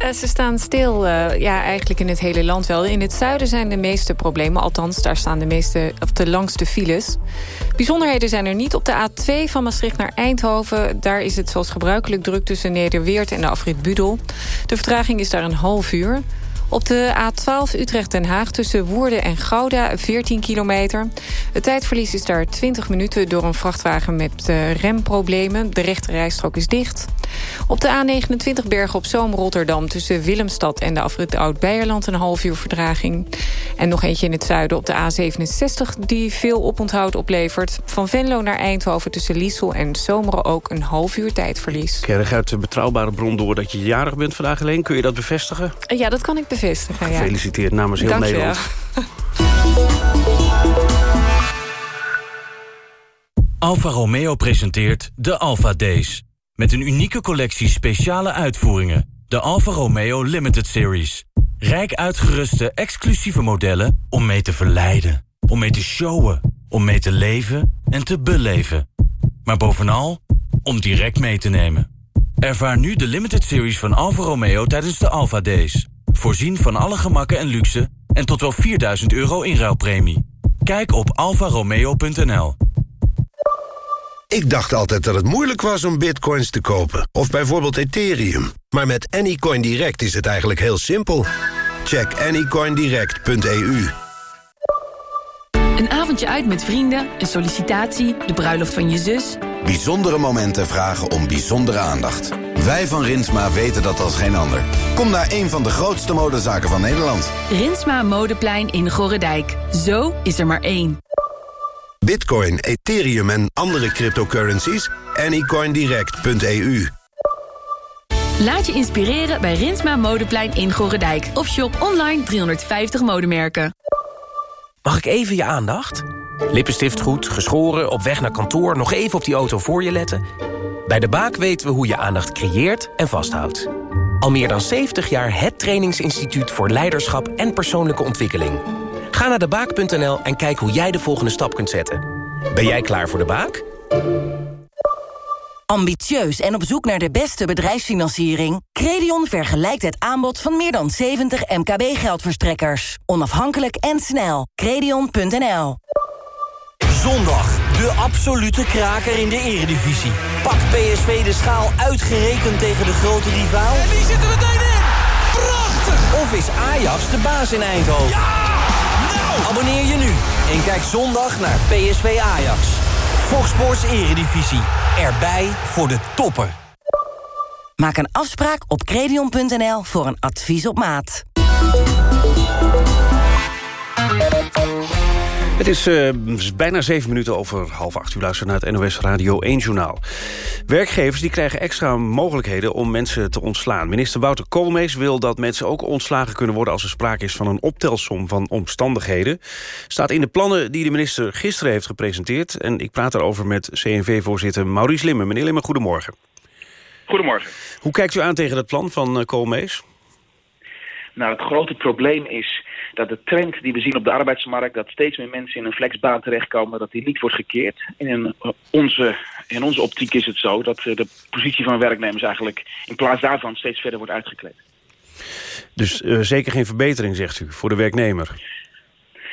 Speaker 5: Uh, ze staan stil, uh, ja, eigenlijk in het hele land wel. In het zuiden zijn de meeste problemen. Althans, daar staan de, meeste, of de langste files. Bijzonderheden zijn er niet. Op de A2 van Maastricht naar Eindhoven... daar is het zoals gebruikelijk druk tussen Nederweert en de afrit Budel. De vertraging is daar een half uur. Op de A12 Utrecht-Den Haag tussen Woerden en Gouda 14 kilometer. Het tijdverlies is daar 20 minuten door een vrachtwagen met uh, remproblemen. De rechte rijstrook is dicht. Op de A29 Bergen op Zoom Rotterdam tussen Willemstad en de afrit Oud-Beierland een half uur verdraging. En nog eentje in het zuiden op de A67 die veel oponthoud oplevert. Van Venlo naar Eindhoven tussen Liesel en Zomeren ook een half uur tijdverlies.
Speaker 3: Krijg uit de betrouwbare bron door dat je jarig bent vandaag alleen. Kun je dat bevestigen?
Speaker 5: Ja, dat kan ik bevestigen.
Speaker 3: Gefeliciteerd namens heel
Speaker 5: Dank
Speaker 3: Nederland.
Speaker 32: Alfa Romeo presenteert de Alfa Days. Met een unieke collectie speciale uitvoeringen. De Alfa Romeo Limited Series. Rijk uitgeruste exclusieve modellen om mee te verleiden. Om mee te showen. Om mee te leven en te beleven. Maar bovenal om direct mee te nemen. Ervaar nu de Limited Series van Alfa Romeo tijdens de Alfa Days. Voorzien van alle gemakken en luxe en tot wel 4000 euro inruilpremie. Kijk op alfaromeo.nl.
Speaker 33: Ik dacht altijd dat het moeilijk was om bitcoins te kopen. Of bijvoorbeeld Ethereum. Maar met Anycoin Direct is het eigenlijk heel simpel. Check anycoindirect.eu.
Speaker 25: Een avondje uit met vrienden, een sollicitatie, de bruiloft van je zus.
Speaker 34: Bijzondere momenten vragen om bijzondere aandacht. Wij van Rinsma weten dat als geen ander. Kom naar een van de grootste modezaken van Nederland.
Speaker 25: Rinsma Modeplein in Gorredijk. Zo is er maar één.
Speaker 33: Bitcoin, Ethereum en andere cryptocurrencies? Anycoindirect.eu
Speaker 25: Laat je inspireren bij Rinsma Modeplein in Gorredijk. Of shop online 350 modemerken.
Speaker 35: Mag ik even je aandacht? Lippenstift goed, geschoren, op weg naar kantoor... nog even op die auto voor je letten? Bij De Baak weten we hoe je aandacht creëert en vasthoudt. Al meer dan 70 jaar het trainingsinstituut voor leiderschap en persoonlijke ontwikkeling. Ga naar debaak.nl en kijk hoe jij de volgende stap kunt zetten. Ben jij klaar voor De Baak?
Speaker 36: Ambitieus en op zoek naar de beste bedrijfsfinanciering? Credion vergelijkt het aanbod van meer dan 70 MKB-geldverstrekkers. Onafhankelijk en snel. Credion.nl
Speaker 27: Zondag, de absolute kraker in de eredivisie. Pak PSV de schaal uitgerekend tegen de grote rivaal?
Speaker 18: En die zitten meteen in! Prachtig!
Speaker 27: Of is Ajax de baas in Eindhoven?
Speaker 18: Ja! Nou!
Speaker 27: Abonneer je nu en kijk zondag naar PSV Ajax. Fox Sports Eredivisie. Erbij voor de toppen.
Speaker 36: Maak een afspraak op credion.nl voor een advies op maat.
Speaker 3: Het is uh, bijna zeven minuten over half acht. U luistert naar het NOS Radio 1 Journaal. Werkgevers die krijgen extra mogelijkheden om mensen te ontslaan. Minister Wouter Koolmees wil dat mensen ook ontslagen kunnen worden... als er sprake is van een optelsom van omstandigheden. Staat in de plannen die de minister gisteren heeft gepresenteerd. En ik praat daarover met CNV-voorzitter Maurice Limmer. Meneer Limmer, goedemorgen.
Speaker 37: Goedemorgen.
Speaker 3: Hoe kijkt u aan tegen het plan van uh, Koolmees?
Speaker 37: Nou, het grote probleem is dat de trend die we zien op de arbeidsmarkt... dat steeds meer mensen in een flexbaan terechtkomen... dat die niet wordt gekeerd. In onze, in onze optiek is het zo dat de positie van werknemers eigenlijk... in plaats daarvan steeds verder wordt uitgekleed.
Speaker 3: Dus uh, zeker geen verbetering, zegt u, voor de werknemer?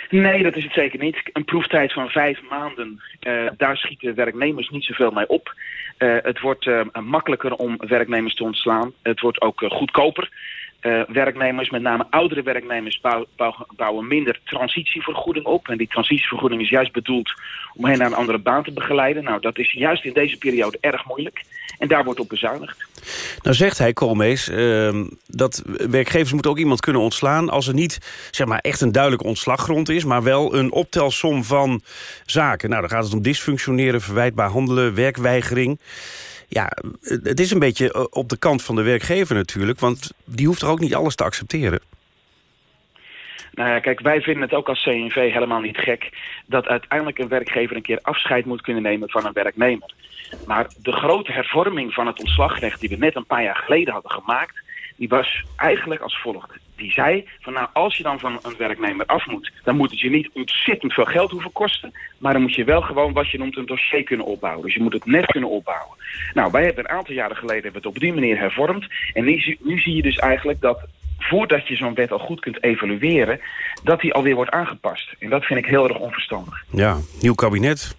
Speaker 37: Nee, dat is het zeker niet. Een proeftijd van vijf maanden, uh, daar schieten werknemers niet zoveel mee op. Uh, het wordt makkelijker om werknemers te ontslaan. Het wordt ook goedkoper. Uh, werknemers, met name oudere werknemers, bouw, bouw, bouwen minder transitievergoeding op. En die transitievergoeding is juist bedoeld om hen naar een andere baan te begeleiden. Nou, dat is juist in deze periode erg moeilijk. En daar wordt op bezuinigd.
Speaker 3: Nou zegt hij, Koolmees, uh, dat werkgevers moeten ook iemand kunnen ontslaan... als er niet zeg maar, echt een duidelijk ontslaggrond is... maar wel een optelsom van zaken. Nou, dan gaat het om dysfunctioneren, verwijtbaar handelen, werkweigering. Ja, het is een beetje eh, op de kant van de werkgever natuurlijk... want die hoeft er ook niet alles te accepteren.
Speaker 37: Nou ja, kijk, wij vinden het ook als CNV helemaal niet gek... dat uiteindelijk een werkgever een keer afscheid moet kunnen nemen van een werknemer. Maar de grote hervorming van het ontslagrecht die we net een paar jaar geleden hadden gemaakt... die was eigenlijk als volgt. Die zei van nou, als je dan van een werknemer af moet... dan moet het je niet ontzettend veel geld hoeven kosten... maar dan moet je wel gewoon wat je noemt een dossier kunnen opbouwen. Dus je moet het net kunnen opbouwen. Nou, wij hebben een aantal jaren geleden hebben het op die manier hervormd. En nu, nu zie je dus eigenlijk dat voordat je zo'n wet al goed kunt evalueren... dat die alweer wordt aangepast. En dat vind ik heel erg onverstandig.
Speaker 3: Ja, nieuw kabinet.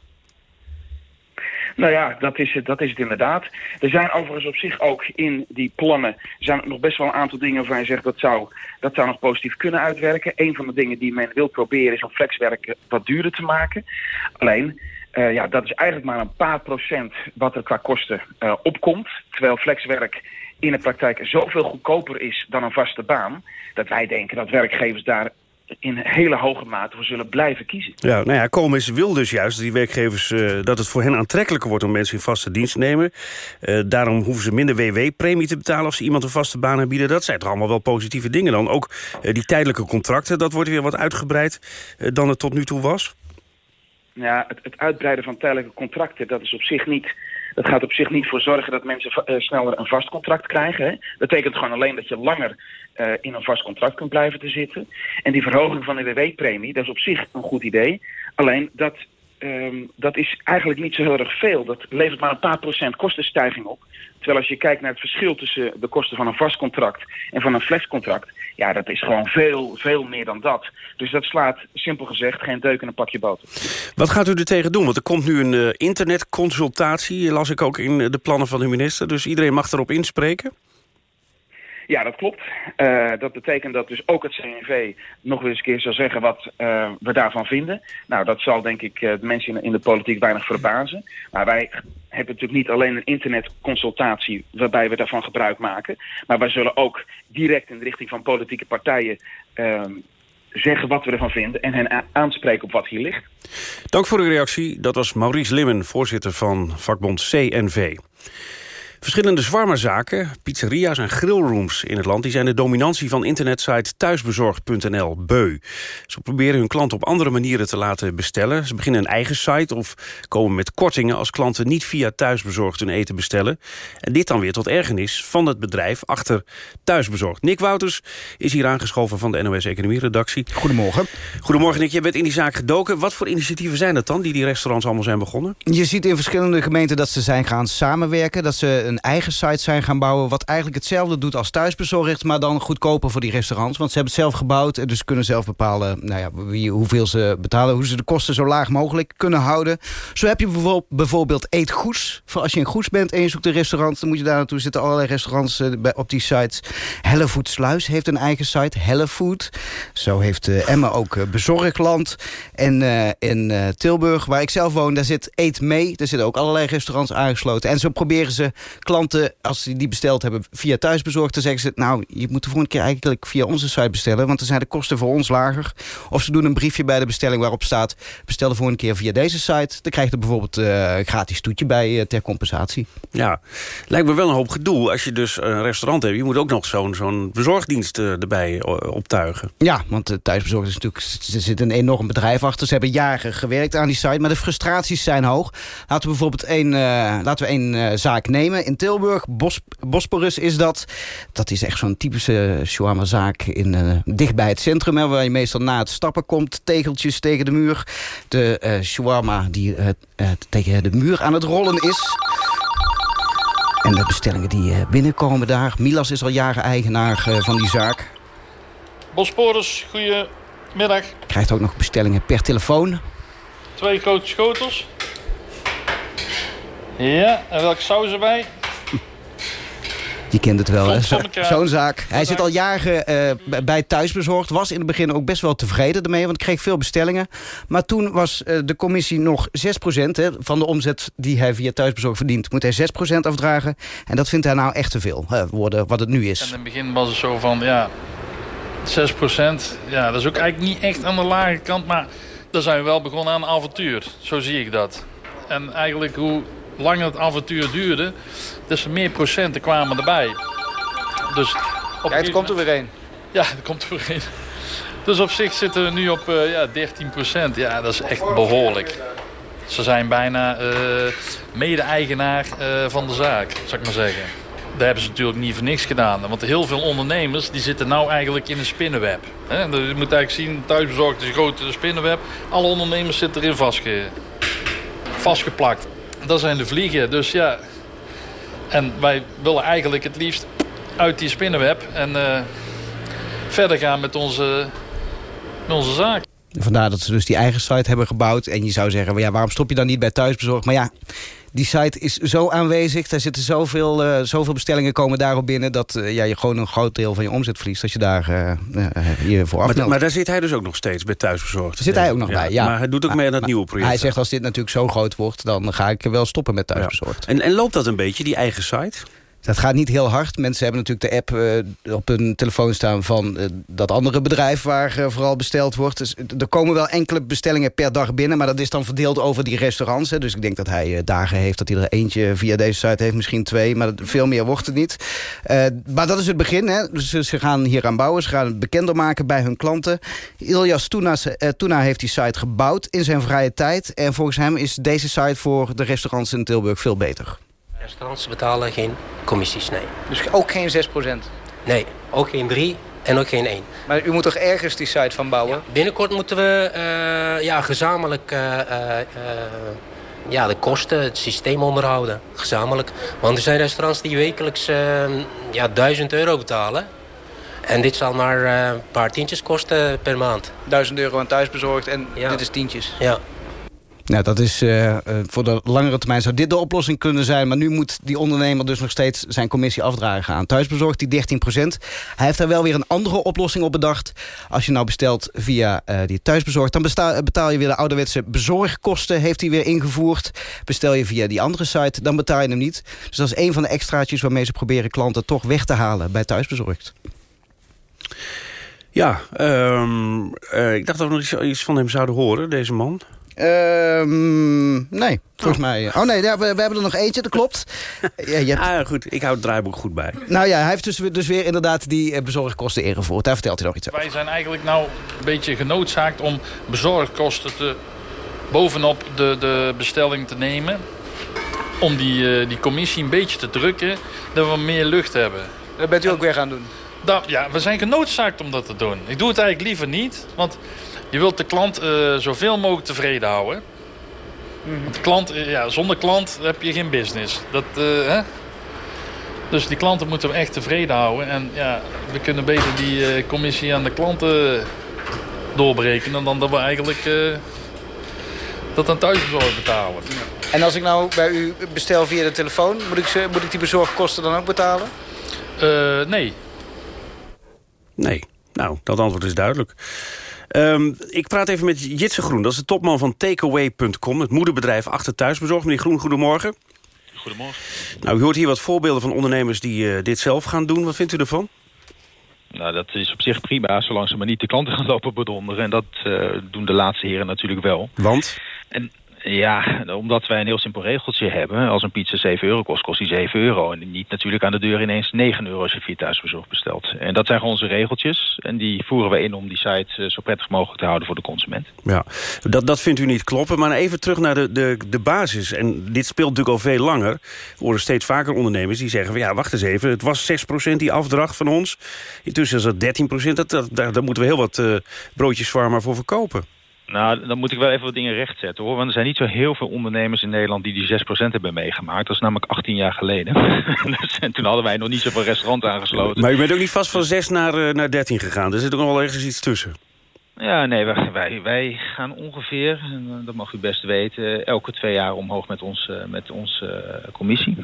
Speaker 37: Nou ja, dat is, het, dat is het inderdaad. Er zijn overigens op zich ook in die plannen... zijn nog best wel een aantal dingen waarvan je zegt... dat zou, dat zou nog positief kunnen uitwerken. Een van de dingen die men wil proberen... is om flexwerken wat duurder te maken. Alleen... Uh, ja, dat is eigenlijk maar een paar procent wat er qua kosten uh, opkomt. Terwijl flexwerk in de praktijk zoveel goedkoper is dan een vaste baan... dat wij denken dat werkgevers daar in hele hoge mate voor zullen blijven kiezen.
Speaker 3: Ja, nou ja, Koolmees wil dus juist dat die werkgevers... Uh, dat het voor hen aantrekkelijker wordt om mensen in vaste dienst te nemen. Uh, daarom hoeven ze minder WW-premie te betalen... als ze iemand een vaste baan aanbieden. Dat zijn toch allemaal wel positieve dingen dan. Ook uh, die tijdelijke contracten, dat wordt weer wat uitgebreid... dan het tot nu toe was.
Speaker 37: Ja, het, het uitbreiden van tijdelijke contracten... dat is op zich niet dat gaat op zich niet voor zorgen dat mensen uh, sneller een vast contract krijgen. Dat betekent gewoon alleen dat je langer uh, in een vast contract kunt blijven te zitten. En die verhoging van de WW-premie, dat is op zich een goed idee. Alleen dat, um, dat is eigenlijk niet zo heel erg veel. Dat levert maar een paar procent kostenstijging op. Terwijl als je kijkt naar het verschil tussen de kosten van een vast contract en van een flexcontract... ja, dat is gewoon veel, veel meer dan dat. Dus dat slaat, simpel gezegd, geen deuk in een pakje boter.
Speaker 3: Wat gaat u er tegen doen? Want er komt nu een uh, internetconsultatie, las ik ook in de plannen van de minister. Dus iedereen mag erop inspreken?
Speaker 37: Ja, dat klopt. Uh, dat betekent dat dus ook het CNV nog eens een keer zal zeggen wat uh, we daarvan vinden. Nou, dat zal denk ik uh, de mensen in, in de politiek weinig verbazen. Maar wij hebben natuurlijk niet alleen een internetconsultatie waarbij we daarvan gebruik maken. Maar wij zullen ook direct in de richting van politieke partijen ehm, zeggen wat we ervan vinden en hen aanspreken op wat hier ligt.
Speaker 3: Dank voor uw reactie. Dat was Maurice Limmen, voorzitter van vakbond CNV. Verschillende zwarmerzaken, pizzeria's en grillrooms in het land... die zijn de dominantie van internetsite thuisbezorgd.nl beu. Ze proberen hun klanten op andere manieren te laten bestellen. Ze beginnen een eigen site of komen met kortingen... als klanten niet via thuisbezorgd hun eten bestellen. En dit dan weer tot ergernis van het bedrijf achter thuisbezorgd. Nick Wouters is hier aangeschoven van de NOS Economie-redactie.
Speaker 38: Goedemorgen.
Speaker 3: Goedemorgen Nick, je bent in die zaak gedoken. Wat voor initiatieven zijn dat dan, die die restaurants allemaal zijn begonnen?
Speaker 38: Je ziet in verschillende gemeenten dat ze zijn gaan samenwerken... dat ze een eigen site zijn gaan bouwen... wat eigenlijk hetzelfde doet als thuisbezorgd... maar dan goedkoper voor die restaurants. Want ze hebben het zelf gebouwd... en dus kunnen zelf bepalen nou ja, wie, hoeveel ze betalen... hoe ze de kosten zo laag mogelijk kunnen houden. Zo heb je bijvoorbeeld, Eet Goeds. Voor als je in Goeds bent en je zoekt een restaurant... dan moet je daar naartoe zitten. Allerlei restaurants uh, op die sites. Hellevoet Sluis heeft een eigen site. Hellefood. Zo heeft uh, Emma ook uh, Bezorgland. En in Tilburg, waar ik zelf woon, daar zit Eet Mee. Daar zitten ook allerlei restaurants aangesloten. En zo proberen ze klanten, als ze die besteld hebben via thuisbezorgd... dan zeggen ze, nou, je moet de volgende keer eigenlijk via onze site bestellen... want dan zijn de kosten voor ons lager. Of ze doen een briefje bij de bestelling waarop staat... bestel de volgende keer via deze site. Dan krijg je er bijvoorbeeld uh, een gratis toetje bij uh, ter compensatie.
Speaker 3: Ja, lijkt me wel een hoop gedoe. Als je dus een restaurant hebt, je moet ook nog zo'n zo'n bezorgdienst uh, erbij optuigen.
Speaker 38: Ja, want thuisbezorgd is natuurlijk... er zit een enorm bedrijf achter. Ze hebben jaren gewerkt aan die site, maar de frustraties zijn hoog. Laten we bijvoorbeeld één, laten we één zaak nemen in Tilburg. Bos, Bosporus is dat. Dat is echt zo'n typische shawarma-zaak in, uh, dicht bij het centrum. Hè, waar je meestal na het stappen komt. Tegeltjes tegen de muur. De uh, shawarma die uh, tegen de muur aan het rollen is. En de bestellingen die binnenkomen daar. Milas is al jaren eigenaar van die zaak.
Speaker 39: Bosporus, goedemiddag.
Speaker 38: Krijgt ook nog bestellingen per telefoon.
Speaker 39: Twee grote schotels. Ja, en welke saus erbij?
Speaker 38: Je kent het wel, hè? Zo'n zaak. Hij zit al jaren eh, bij Thuisbezorgd. Was in het begin ook best wel tevreden ermee, want ik kreeg veel bestellingen. Maar toen was eh, de commissie nog 6% hè, van de omzet die hij via Thuisbezorgd verdient. Moet hij 6% afdragen. En dat vindt hij nou echt te veel, hè, worden wat het nu
Speaker 39: En
Speaker 38: is.
Speaker 39: in het begin was het zo van, ja, 6%. Ja, dat is ook eigenlijk niet echt aan de lage kant. Maar dan zijn we wel begonnen aan een avontuur. Zo zie ik dat. En eigenlijk hoe langer het avontuur duurde, des te meer procenten kwamen erbij. Dus op
Speaker 38: Ja, het komt er weer een.
Speaker 39: Ja, er komt er weer een. Dus op zich zitten we nu op eh, ja, 13% Ja, dat is echt behoorlijk. Ze zijn bijna eh, mede-eigenaar eh, van de zaak, zou ik maar zeggen. Dat hebben ze natuurlijk niet voor niks gedaan. Want heel veel ondernemers die zitten nou eigenlijk in een spinnenweb. Je moet eigenlijk zien, thuisbezorgd is een grote spinnenweb. Alle ondernemers zitten erin vastge, vastgeplakt. Dat zijn de vliegen, dus ja. En wij willen eigenlijk het liefst uit die spinnenweb en eh, verder gaan met onze, met onze zaak.
Speaker 38: Vandaar dat ze dus die eigen site hebben gebouwd. En je zou zeggen, ja, waarom stop je dan niet bij Thuisbezorgd? Maar ja, die site is zo aanwezig. Daar zitten zoveel, eh, zoveel bestellingen komen daarop binnen... dat eh, ja, je gewoon een groot deel van je omzet verliest... als je daar eh eh, je voor
Speaker 3: Maar, maar daar zit hij dus ook nog steeds bij thuisbezorgd.
Speaker 38: Zit hij ook nog bij, ja.
Speaker 3: Maar hij doet ook mee aan dat nieuwe project.
Speaker 38: Hij zegt, als dit natuurlijk zo groot wordt... dan ga ik wel stoppen met Thuisbezorgd.
Speaker 3: En, en loopt dat een beetje, die eigen site?
Speaker 38: Dat gaat niet heel hard. Mensen hebben natuurlijk de app eh, op hun telefoon staan van eh, dat andere bedrijf waar eh, vooral besteld wordt. Dus er komen wel enkele bestellingen per dag binnen, maar dat is dan verdeeld over die restaurants. Hè. Dus ik denk dat hij dagen heeft dat hij er eentje via deze site heeft, misschien twee, maar veel meer wordt het niet. Maar dat is het begin. Hè. Dus ze- gaan hier aan bouwen, ze gaan het bekender maken bij hun klanten. Iljas Tuna, Tuna heeft die site gebouwd in zijn vrije tijd. En volgens hem is deze site voor de restaurants in Tilburg veel beter.
Speaker 40: Restaurants betalen geen commissies, nee.
Speaker 38: Dus ook geen 6%
Speaker 40: Nee, ook geen 3 en ook geen 1.
Speaker 38: Maar u moet toch ergens die site van bouwen?
Speaker 40: Binnenkort moeten we eh, ja, gezamenlijk eh, eh, ja, de kosten, het systeem onderhouden. Gezamenlijk. Want er zijn restaurants die wekelijks eh, ja, 1000 euro betalen. En dit zal maar een paar tientjes kosten per maand.
Speaker 38: 1000 euro aan thuisbezorgd en dit is tientjes.
Speaker 40: Ja.
Speaker 38: Nou, dat is eh, eh, voor de langere termijn zou dit de oplossing kunnen zijn. Maar nu moet die ondernemer dus nog steeds zijn commissie afdragen aan thuisbezorgd, die 13% Hij heeft daar wel weer een andere oplossing op bedacht. Als je nou bestelt via eh, die thuisbezorgd, dan betaal je weer de ouderwetse bezorgkosten, heeft hij weer ingevoerd. Bestel je via die andere site, dan betaal je hem niet. Dus dat is een van de extraatjes waarmee ze proberen klanten toch weg te halen bij thuisbezorgd.
Speaker 3: Ja, ehm, eh, ik dacht dat we nog iets, iets van hem zouden horen, deze man.
Speaker 38: Ehm, nee, volgens mij. Oh nee, ja, we, we hebben er nog eentje, dat klopt. Ja, je hebt...
Speaker 3: Ah, goed, ik hou het draaiboek goed bij.
Speaker 38: Nou ja, hij heeft dus, dus weer inderdaad die eh, bezorgkosten ingevoerd. Daar vertelt hij nog iets over.
Speaker 39: Wij zijn eigenlijk nou een beetje genoodzaakt om bezorgkosten te, bovenop de, de bestelling te nemen. Om die, eh, die commissie een beetje te drukken, dat we meer lucht hebben.
Speaker 38: Dat bent u ook weer gaan doen?
Speaker 39: Dat, ja, we zijn genoodzaakt om dat te doen. Ik doe het eigenlijk liever niet, want je wilt de klant eh, zoveel mogelijk tevreden houden. Want de klant, eh, ja, zonder klant heb je geen business. Dat, eh, hè? Dus die klanten moeten we echt tevreden houden. En ja, we kunnen beter die eh, commissie aan de klanten doorbreken... dan dat we eigenlijk eh, dat aan thuisbezorgd betalen.
Speaker 38: En als ik nou bij u bestel via de telefoon, moet ik, ze, moet ik die bezorgkosten dan ook betalen?
Speaker 39: Eh, nee.
Speaker 3: Nee, nou, dat antwoord is duidelijk. Ehm, ik praat even met Jitse Groen, dat is de topman van takeaway.com... het moederbedrijf achter thuisbezorgd. Meneer Groen, goedemorgen.
Speaker 41: Goedemorgen.
Speaker 3: Nou, u hoort hier wat voorbeelden van ondernemers die eh, dit zelf gaan doen. Wat vindt u ervan?
Speaker 41: Nou, dat is op zich prima, zolang ze maar niet de klanten gaan lopen bedonderen. En dat eh, doen de laatste heren natuurlijk wel.
Speaker 3: Want?
Speaker 41: En ja, omdat wij een heel simpel regeltje hebben. Als een pizza 7 euro kost, kost die 7 euro. En niet natuurlijk aan de deur ineens 9 euro als je via thuisbezorgd bestelt. En dat zijn onze regeltjes. En die voeren we in om die site eh, zo prettig mogelijk te houden voor de consument.
Speaker 3: Ja, dat, dat vindt u niet kloppen. Maar even terug naar de, de, de basis. En dit speelt natuurlijk al veel langer. We horen steeds vaker ondernemers die zeggen... Van, ja, wacht eens even, het was 6% die afdracht van ons. Intussen is dat 13%. Dat, dat, daar, daar moeten we heel wat uh, broodjes warmer voor verkopen.
Speaker 41: Nou, dan moet ik wel even wat dingen rechtzetten hoor. Want er zijn niet zo heel veel ondernemers in Nederland die die 6% hebben meegemaakt. Dat is namelijk 18 jaar geleden. dus, en toen hadden wij nog niet zoveel restaurants aangesloten.
Speaker 3: Maar u bent ook niet vast van 6 naar, uh, naar 13 gegaan. Er zit ook nog wel ergens iets tussen.
Speaker 41: Ja, nee, wij, wij, wij gaan ongeveer, en dat mag u best weten, elke twee jaar omhoog met, ons, uh, met onze commissie.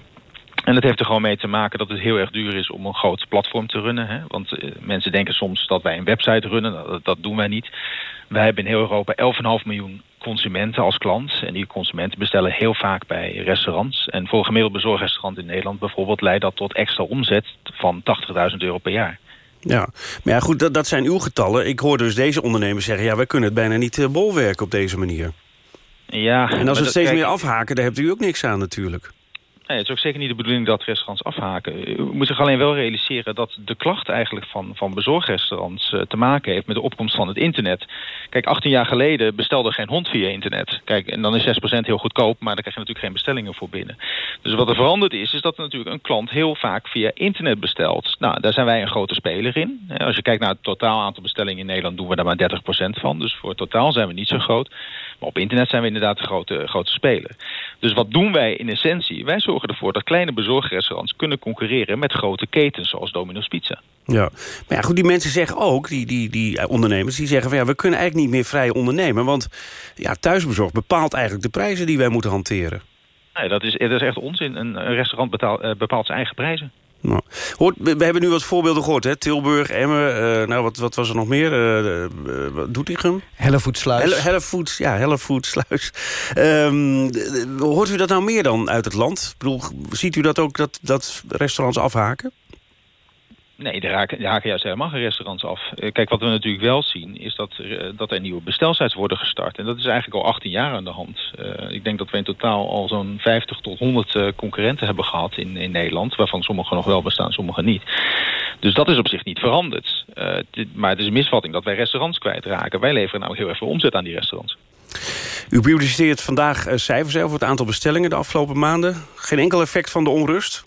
Speaker 41: En dat heeft er gewoon mee te maken dat het heel erg duur is om een groot platform te runnen. Hè? Want uh, mensen denken soms dat wij een website runnen. Dat, dat doen wij niet. Wij hebben in heel Europa 11,5 miljoen consumenten als klant. En die consumenten bestellen heel vaak bij restaurants. En voor een gemiddeld bezorgrestaurant in Nederland bijvoorbeeld... leidt dat tot extra omzet van 80.000 euro per jaar.
Speaker 3: Ja, maar ja, goed, dat, dat zijn uw getallen. Ik hoor dus deze ondernemers zeggen... ja, wij kunnen het bijna niet uh, bolwerken op deze manier.
Speaker 41: Ja,
Speaker 3: en als we steeds kijk, meer afhaken, daar hebt u ook niks aan natuurlijk.
Speaker 41: Nee, het is ook zeker niet de bedoeling dat restaurants afhaken. U moet zich alleen wel realiseren dat de klacht eigenlijk van, van bezorgrestaurants uh, te maken heeft met de opkomst van het internet. Kijk, 18 jaar geleden bestelde geen hond via internet. Kijk, en dan is 6% heel goedkoop, maar daar krijg je natuurlijk geen bestellingen voor binnen. Dus wat er veranderd is, is dat er natuurlijk een klant heel vaak via internet bestelt. Nou, daar zijn wij een grote speler in. Als je kijkt naar het totaal aantal bestellingen in Nederland, doen we daar maar 30% van. Dus voor het totaal zijn we niet zo groot. Maar op internet zijn we inderdaad een grote, grote speler. Dus wat doen wij in essentie? Wij zorgen ervoor dat kleine bezorgrestaurants kunnen concurreren met grote ketens zoals Domino's Pizza.
Speaker 3: Ja, maar ja, goed, die mensen zeggen ook, die, die, die ondernemers, die zeggen van ja, we kunnen eigenlijk niet meer vrij ondernemen. Want ja, thuisbezorg bepaalt eigenlijk de prijzen die wij moeten hanteren.
Speaker 41: Nee, dat is, dat is echt onzin. Een restaurant betaalt, bepaalt zijn eigen prijzen.
Speaker 3: Nou, hoort, we hebben nu wat voorbeelden gehoord, hè? Tilburg, Emmen, uh, nou, wat, wat was er nog meer? Uh, uh, Doetinchem?
Speaker 38: Hellevoetsluis.
Speaker 3: Helle, Hellevoets, ja, Hellevoetsluis. Um, hoort u dat nou meer dan uit het land? Ik bedoel, ziet u dat ook, dat, dat restaurants afhaken?
Speaker 41: Nee, daar haken, haken juist helemaal geen restaurants af. Kijk, wat we natuurlijk wel zien is dat er, dat er nieuwe bestelsites worden gestart. En dat is eigenlijk al 18 jaar aan de hand. Uh, ik denk dat we in totaal al zo'n 50 tot 100 uh, concurrenten hebben gehad in, in Nederland. Waarvan sommige nog wel bestaan, sommige niet. Dus dat is op zich niet veranderd. Maar het is een misvatting dat wij restaurants kwijtraken. Wij leveren namelijk heel erg veel omzet aan die restaurants.
Speaker 3: U publiceert vandaag cijfers over het aantal bestellingen de afgelopen maanden. Geen enkel effect van de onrust?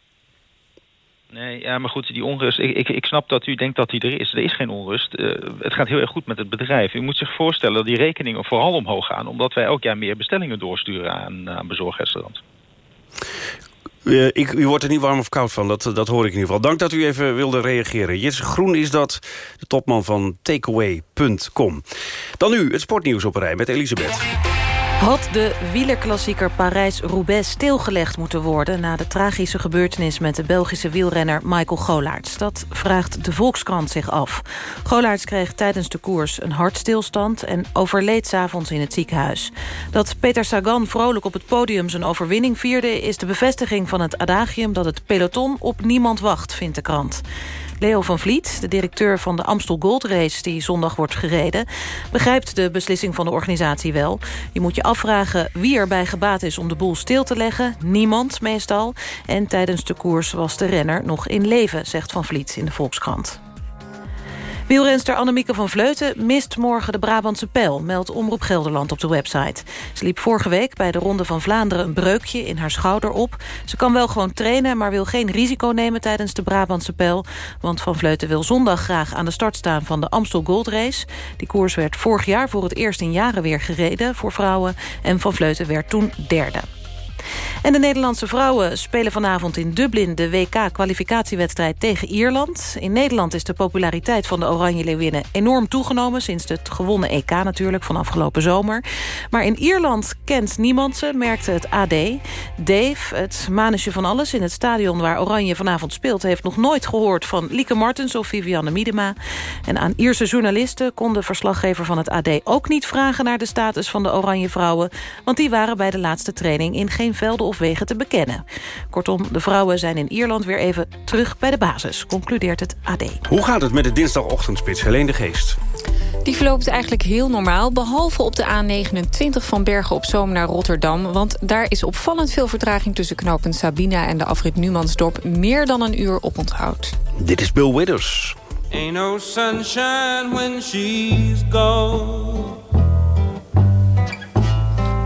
Speaker 41: Nee, ja, maar goed, die onrust... Ik, ik, ik snap dat u denkt dat die er is. Er is geen onrust. Uh, het gaat heel erg goed met het bedrijf. U moet zich voorstellen dat die rekeningen vooral omhoog gaan... omdat wij elk jaar meer bestellingen doorsturen aan, aan bezorgrestaurants.
Speaker 3: Uh, ik, u wordt er niet warm of koud van, dat, dat hoor ik in ieder geval. Dank dat u even wilde reageren. Jesse Groen is dat, de topman van takeaway.com. Dan nu het sportnieuws op een rij met Elisabeth.
Speaker 4: Had de wielerklassieker Parijs-Roubaix stilgelegd moeten worden... na de tragische gebeurtenis met de Belgische wielrenner Michael Golaerts? Dat vraagt de Volkskrant zich af. Golaerts kreeg tijdens de koers een hartstilstand... en overleed s'avonds in het ziekenhuis. Dat Peter Sagan vrolijk op het podium zijn overwinning vierde... is de bevestiging van het adagium dat het peloton op niemand wacht, vindt de krant. Leo van Vliet, de directeur van de Amstel Gold Race... die zondag wordt gereden, begrijpt de beslissing van de organisatie wel. Je moet je afvragen wie erbij gebaat is om de boel stil te leggen. Niemand meestal. En tijdens de koers was de renner nog in leven, zegt Van Vliet in de Volkskrant. Wielrenster Annemieke van Vleuten mist morgen de Brabantse pijl... meldt Omroep Gelderland op de website. Ze liep vorige week bij de Ronde van Vlaanderen een breukje in haar schouder op. Ze kan wel gewoon trainen, maar wil geen risico nemen tijdens de Brabantse pijl. Want Van Vleuten wil zondag graag aan de start staan van de Amstel Gold Race. Die koers werd vorig jaar voor het eerst in jaren weer gereden voor vrouwen. En Van Vleuten werd toen derde. En de Nederlandse vrouwen spelen vanavond in Dublin... de WK-kwalificatiewedstrijd tegen Ierland. In Nederland is de populariteit van de Oranje Leeuwinnen enorm toegenomen... sinds het gewonnen EK natuurlijk van afgelopen zomer. Maar in Ierland kent niemand ze, merkte het AD. Dave, het manusje van alles in het stadion waar Oranje vanavond speelt... heeft nog nooit gehoord van Lieke Martens of Vivianne Miedema. En aan Ierse journalisten kon de verslaggever van het AD ook niet vragen... naar de status van de Oranje vrouwen... want die waren bij de laatste training in geen velden of wegen te bekennen. Kortom, de vrouwen zijn in Ierland weer even terug bij de basis, concludeert het AD.
Speaker 3: Hoe gaat het met de dinsdagochtendspits, Helene de Geest?
Speaker 5: Die verloopt eigenlijk heel normaal, behalve op de A29 van Bergen op Zoom naar Rotterdam. Want daar is opvallend veel vertraging tussen knooppunt Sabina en de afrit Numansdorp. Meer dan een uur op onthoud.
Speaker 3: Dit is Bill Withers.
Speaker 42: Ain't no sunshine when she's gone.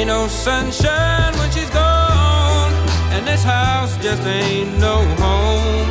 Speaker 42: Ain't no sunshine when she's gone. And this house just ain't no home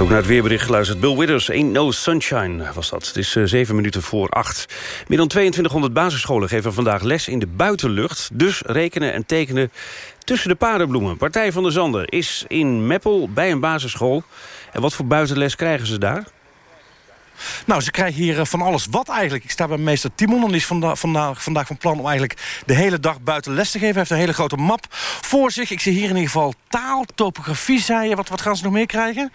Speaker 3: Ook naar het weerbericht geluisterd. Bill Withers, Ain't No Sunshine was dat. Het is uh, zeven minuten voor acht. Meer dan 2200 basisscholen geven vandaag les in de buitenlucht. Dus rekenen en tekenen tussen de paardenbloemen. Partij van de Zander is in Meppel bij een basisschool. En wat voor buitenles krijgen ze daar?
Speaker 43: Nou, ze krijgen hier eh, van alles wat eigenlijk. Ik sta bij meester Timon en die is vanda vandaag, vandaag van plan om eigenlijk de hele dag buiten les te geven. Hij heeft een hele grote map voor zich. Ik zie hier in ieder geval taal, topografie, zei je. Wat, wat gaan ze nog meer krijgen?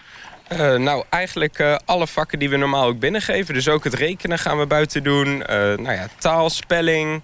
Speaker 44: Uh, nou, eigenlijk uh, alle vakken die we normaal ook binnengeven. Dus ook het rekenen gaan we buiten doen. Uh, nou ja, taal, spelling,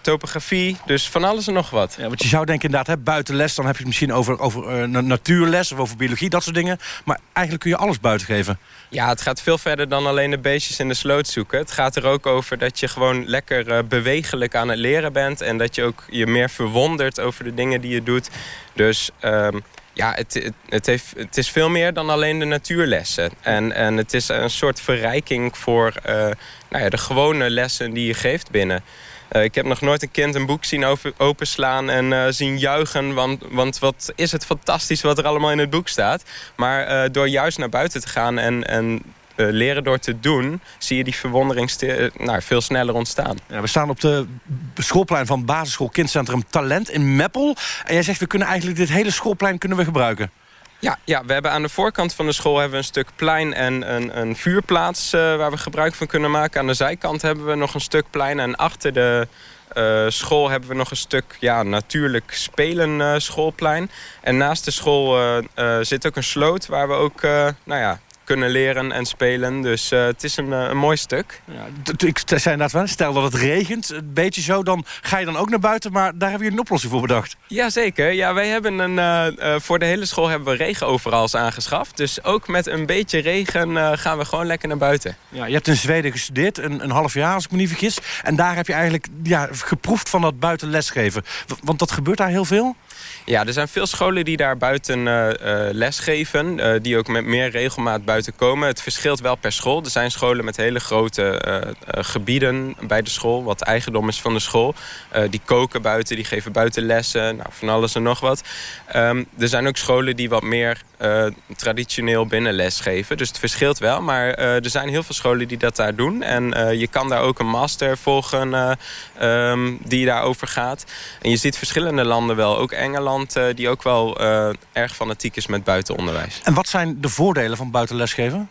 Speaker 44: topografie. Dus van alles en nog wat.
Speaker 43: Ja, want je zou denken inderdaad, hè, buiten les... dan heb je het misschien over, over natuurles of over biologie, dat soort dingen. Maar eigenlijk kun je alles buiten geven.
Speaker 44: Ja, het gaat veel verder dan alleen de beestjes in de sloot zoeken. Het gaat er ook over dat je gewoon lekker bewegelijk aan het leren bent... en dat je ook je meer verwondert over de dingen die je doet. Dus... Um, ja, het, het, het, heeft, het is veel meer dan alleen de natuurlessen. En, en het is een soort verrijking voor uh, nou ja, de gewone lessen die je geeft binnen. Uh, ik heb nog nooit een kind een boek zien openslaan en uh, zien juichen. Want, want wat is het fantastisch wat er allemaal in het boek staat. Maar door juist naar buiten te gaan en... en leren door te doen... zie je die verwondering nou, veel sneller ontstaan.
Speaker 43: Ja, we staan op de schoolplein van basisschool Kindcentrum Talent in Meppel. En jij zegt, we kunnen eigenlijk dit hele schoolplein kunnen we gebruiken.
Speaker 44: Ja, ja, we hebben aan de voorkant van de school hebben we een stuk plein en een, een vuurplaats... Uh, waar we gebruik van kunnen maken. Aan de zijkant hebben we nog een stuk plein. En achter de uh, school hebben we nog een stuk ja, natuurlijk spelen uh, schoolplein. En naast de school zit ook een sloot waar we ook nou ja, kunnen leren en spelen. Dus uh, het is een, uh, een mooi stuk.
Speaker 43: Ja, ik zei inderdaad wel, stel dat het regent, een beetje zo, dan ga je dan ook naar buiten. Maar daar hebben jullie een oplossing voor bedacht.
Speaker 44: Jazeker. Ja, wij hebben een, uh, voor de hele school hebben we regenoverals aangeschaft. Dus ook met een beetje regen gaan we gewoon lekker naar buiten.
Speaker 43: Ja, je hebt in Zweden gestudeerd, een, een half jaar als ik me niet vergis. En daar heb je eigenlijk ja, geproefd van dat buiten lesgeven. Want dat gebeurt daar heel veel?
Speaker 44: Ja, er zijn veel scholen die daar buiten uh, uh, lesgeven. Uh, die ook met meer regelmaat buiten komen. Het verschilt wel per school. Er zijn scholen met hele grote gebieden bij de school. Wat eigendom is van de school. die koken buiten, die geven buitenlessen. Nou, van alles en nog wat. Um, er zijn ook scholen die wat meer traditioneel binnenles geven. Dus het verschilt wel. Maar er zijn heel veel scholen die dat daar doen. En je kan daar ook een master volgen um, die daarover gaat. En je ziet verschillende landen wel. Ook Engeland die ook wel uh, erg fanatiek is met buitenonderwijs.
Speaker 43: En wat zijn de voordelen van buitenlesgeven?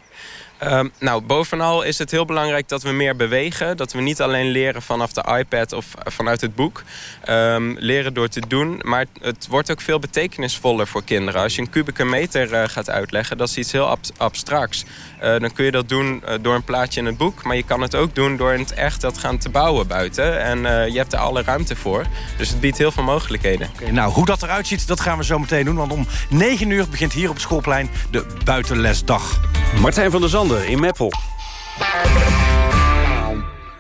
Speaker 44: Um, nou, bovenal is het heel belangrijk dat we meer bewegen. Dat we niet alleen leren vanaf de iPad of vanuit het boek. Um, leren door te doen. Maar het wordt ook veel betekenisvoller voor kinderen. Als je een kubieke meter uh, gaat uitleggen, dat is iets heel ab abstracts. Uh, dan kun je dat doen uh, door een plaatje in het boek. Maar je kan het ook doen door in het echt dat gaan te bouwen buiten. En je hebt er alle ruimte voor. Dus het biedt heel veel mogelijkheden.
Speaker 43: Okay, nou, hoe dat eruit ziet, dat gaan we zo meteen doen. Want om 9 uur begint hier op het schoolplein de buitenlesdag.
Speaker 3: Martijn van der Zanden in Meppel.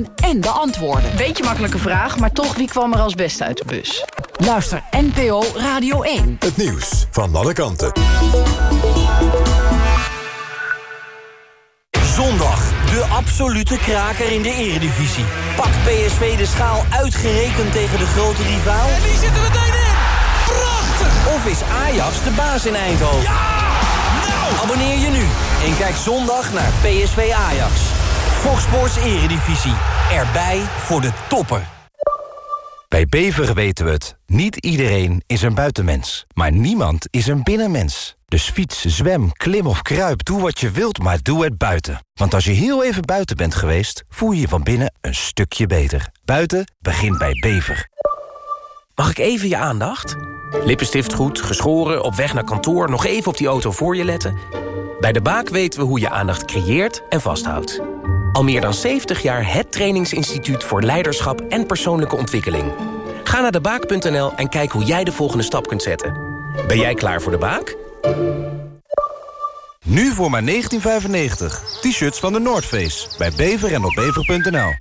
Speaker 15: en de antwoorden.
Speaker 3: Beetje makkelijke vraag, maar toch wie kwam er als beste uit de bus?
Speaker 15: Luister NPO Radio 1.
Speaker 45: Het nieuws van alle kanten.
Speaker 46: Zondag, de absolute kraker in de eredivisie. Pakt PSV de schaal uitgerekend tegen de grote rivaal?
Speaker 47: En die zitten meteen in! Prachtig!
Speaker 46: Of is Ajax de baas in Eindhoven?
Speaker 47: Ja! Nou!
Speaker 46: Abonneer je nu en kijk zondag naar PSV Ajax. Fox Sports Eredivisie. Erbij voor de toppen.
Speaker 32: Bij Bever weten we het. Niet iedereen is een buitenmens. Maar niemand is een binnenmens. Dus fiets, zwem, klim of kruip, doe wat je wilt, maar doe het buiten. Want als je heel even buiten bent geweest, voel je je van binnen een stukje beter. Buiten begint bij Bever.
Speaker 27: Mag ik even je aandacht? Lippenstift goed, geschoren, op weg naar kantoor... nog even op die auto voor je letten? Bij De Baak weten we hoe je aandacht creëert en vasthoudt. Al meer dan 70 jaar het trainingsinstituut voor leiderschap en persoonlijke ontwikkeling. Ga naar debaak.nl en kijk hoe jij de volgende stap kunt zetten. Ben jij klaar voor De Baak?
Speaker 32: Nu voor maar 19,95. T-shirts van de Noordface. Bij bever en op bever.nl.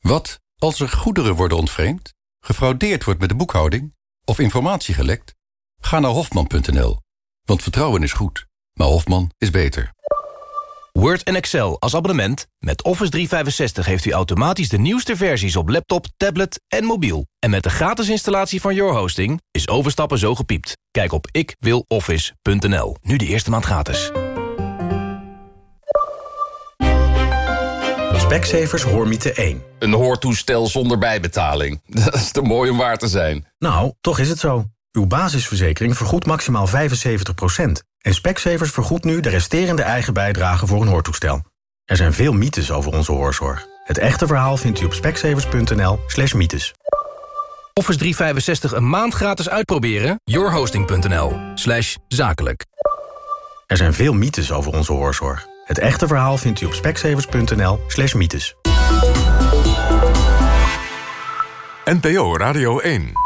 Speaker 48: Wat als er goederen worden ontvreemd, gefraudeerd wordt met de boekhouding... of informatie gelekt? Ga naar hofman.nl. Want vertrouwen is goed, maar Hofman is beter.
Speaker 27: Word en Excel als abonnement. Met Office 365 heeft u automatisch de nieuwste versies op laptop, tablet en mobiel. En met de gratis installatie van Your Hosting is overstappen zo gepiept. Kijk op ikwiloffice.nl. Nu de eerste maand gratis.
Speaker 18: Specsavers Hoormiete 1.
Speaker 49: Een hoortoestel zonder bijbetaling. Dat is te mooi om waar te zijn.
Speaker 18: Nou, toch is het zo. Uw basisverzekering vergoedt maximaal 75%. En Specsavers vergoedt nu de resterende eigen bijdrage voor een hoortoestel. Er zijn veel mythes over onze hoorzorg. Het echte verhaal vindt u op specsavers.nl slash mythes.
Speaker 27: Office 365 een maand gratis uitproberen? yourhosting.nl slash zakelijk.
Speaker 18: Er zijn veel mythes over onze hoorzorg. Het echte verhaal vindt u op specsavers.nl slash mythes.
Speaker 45: NPO Radio 1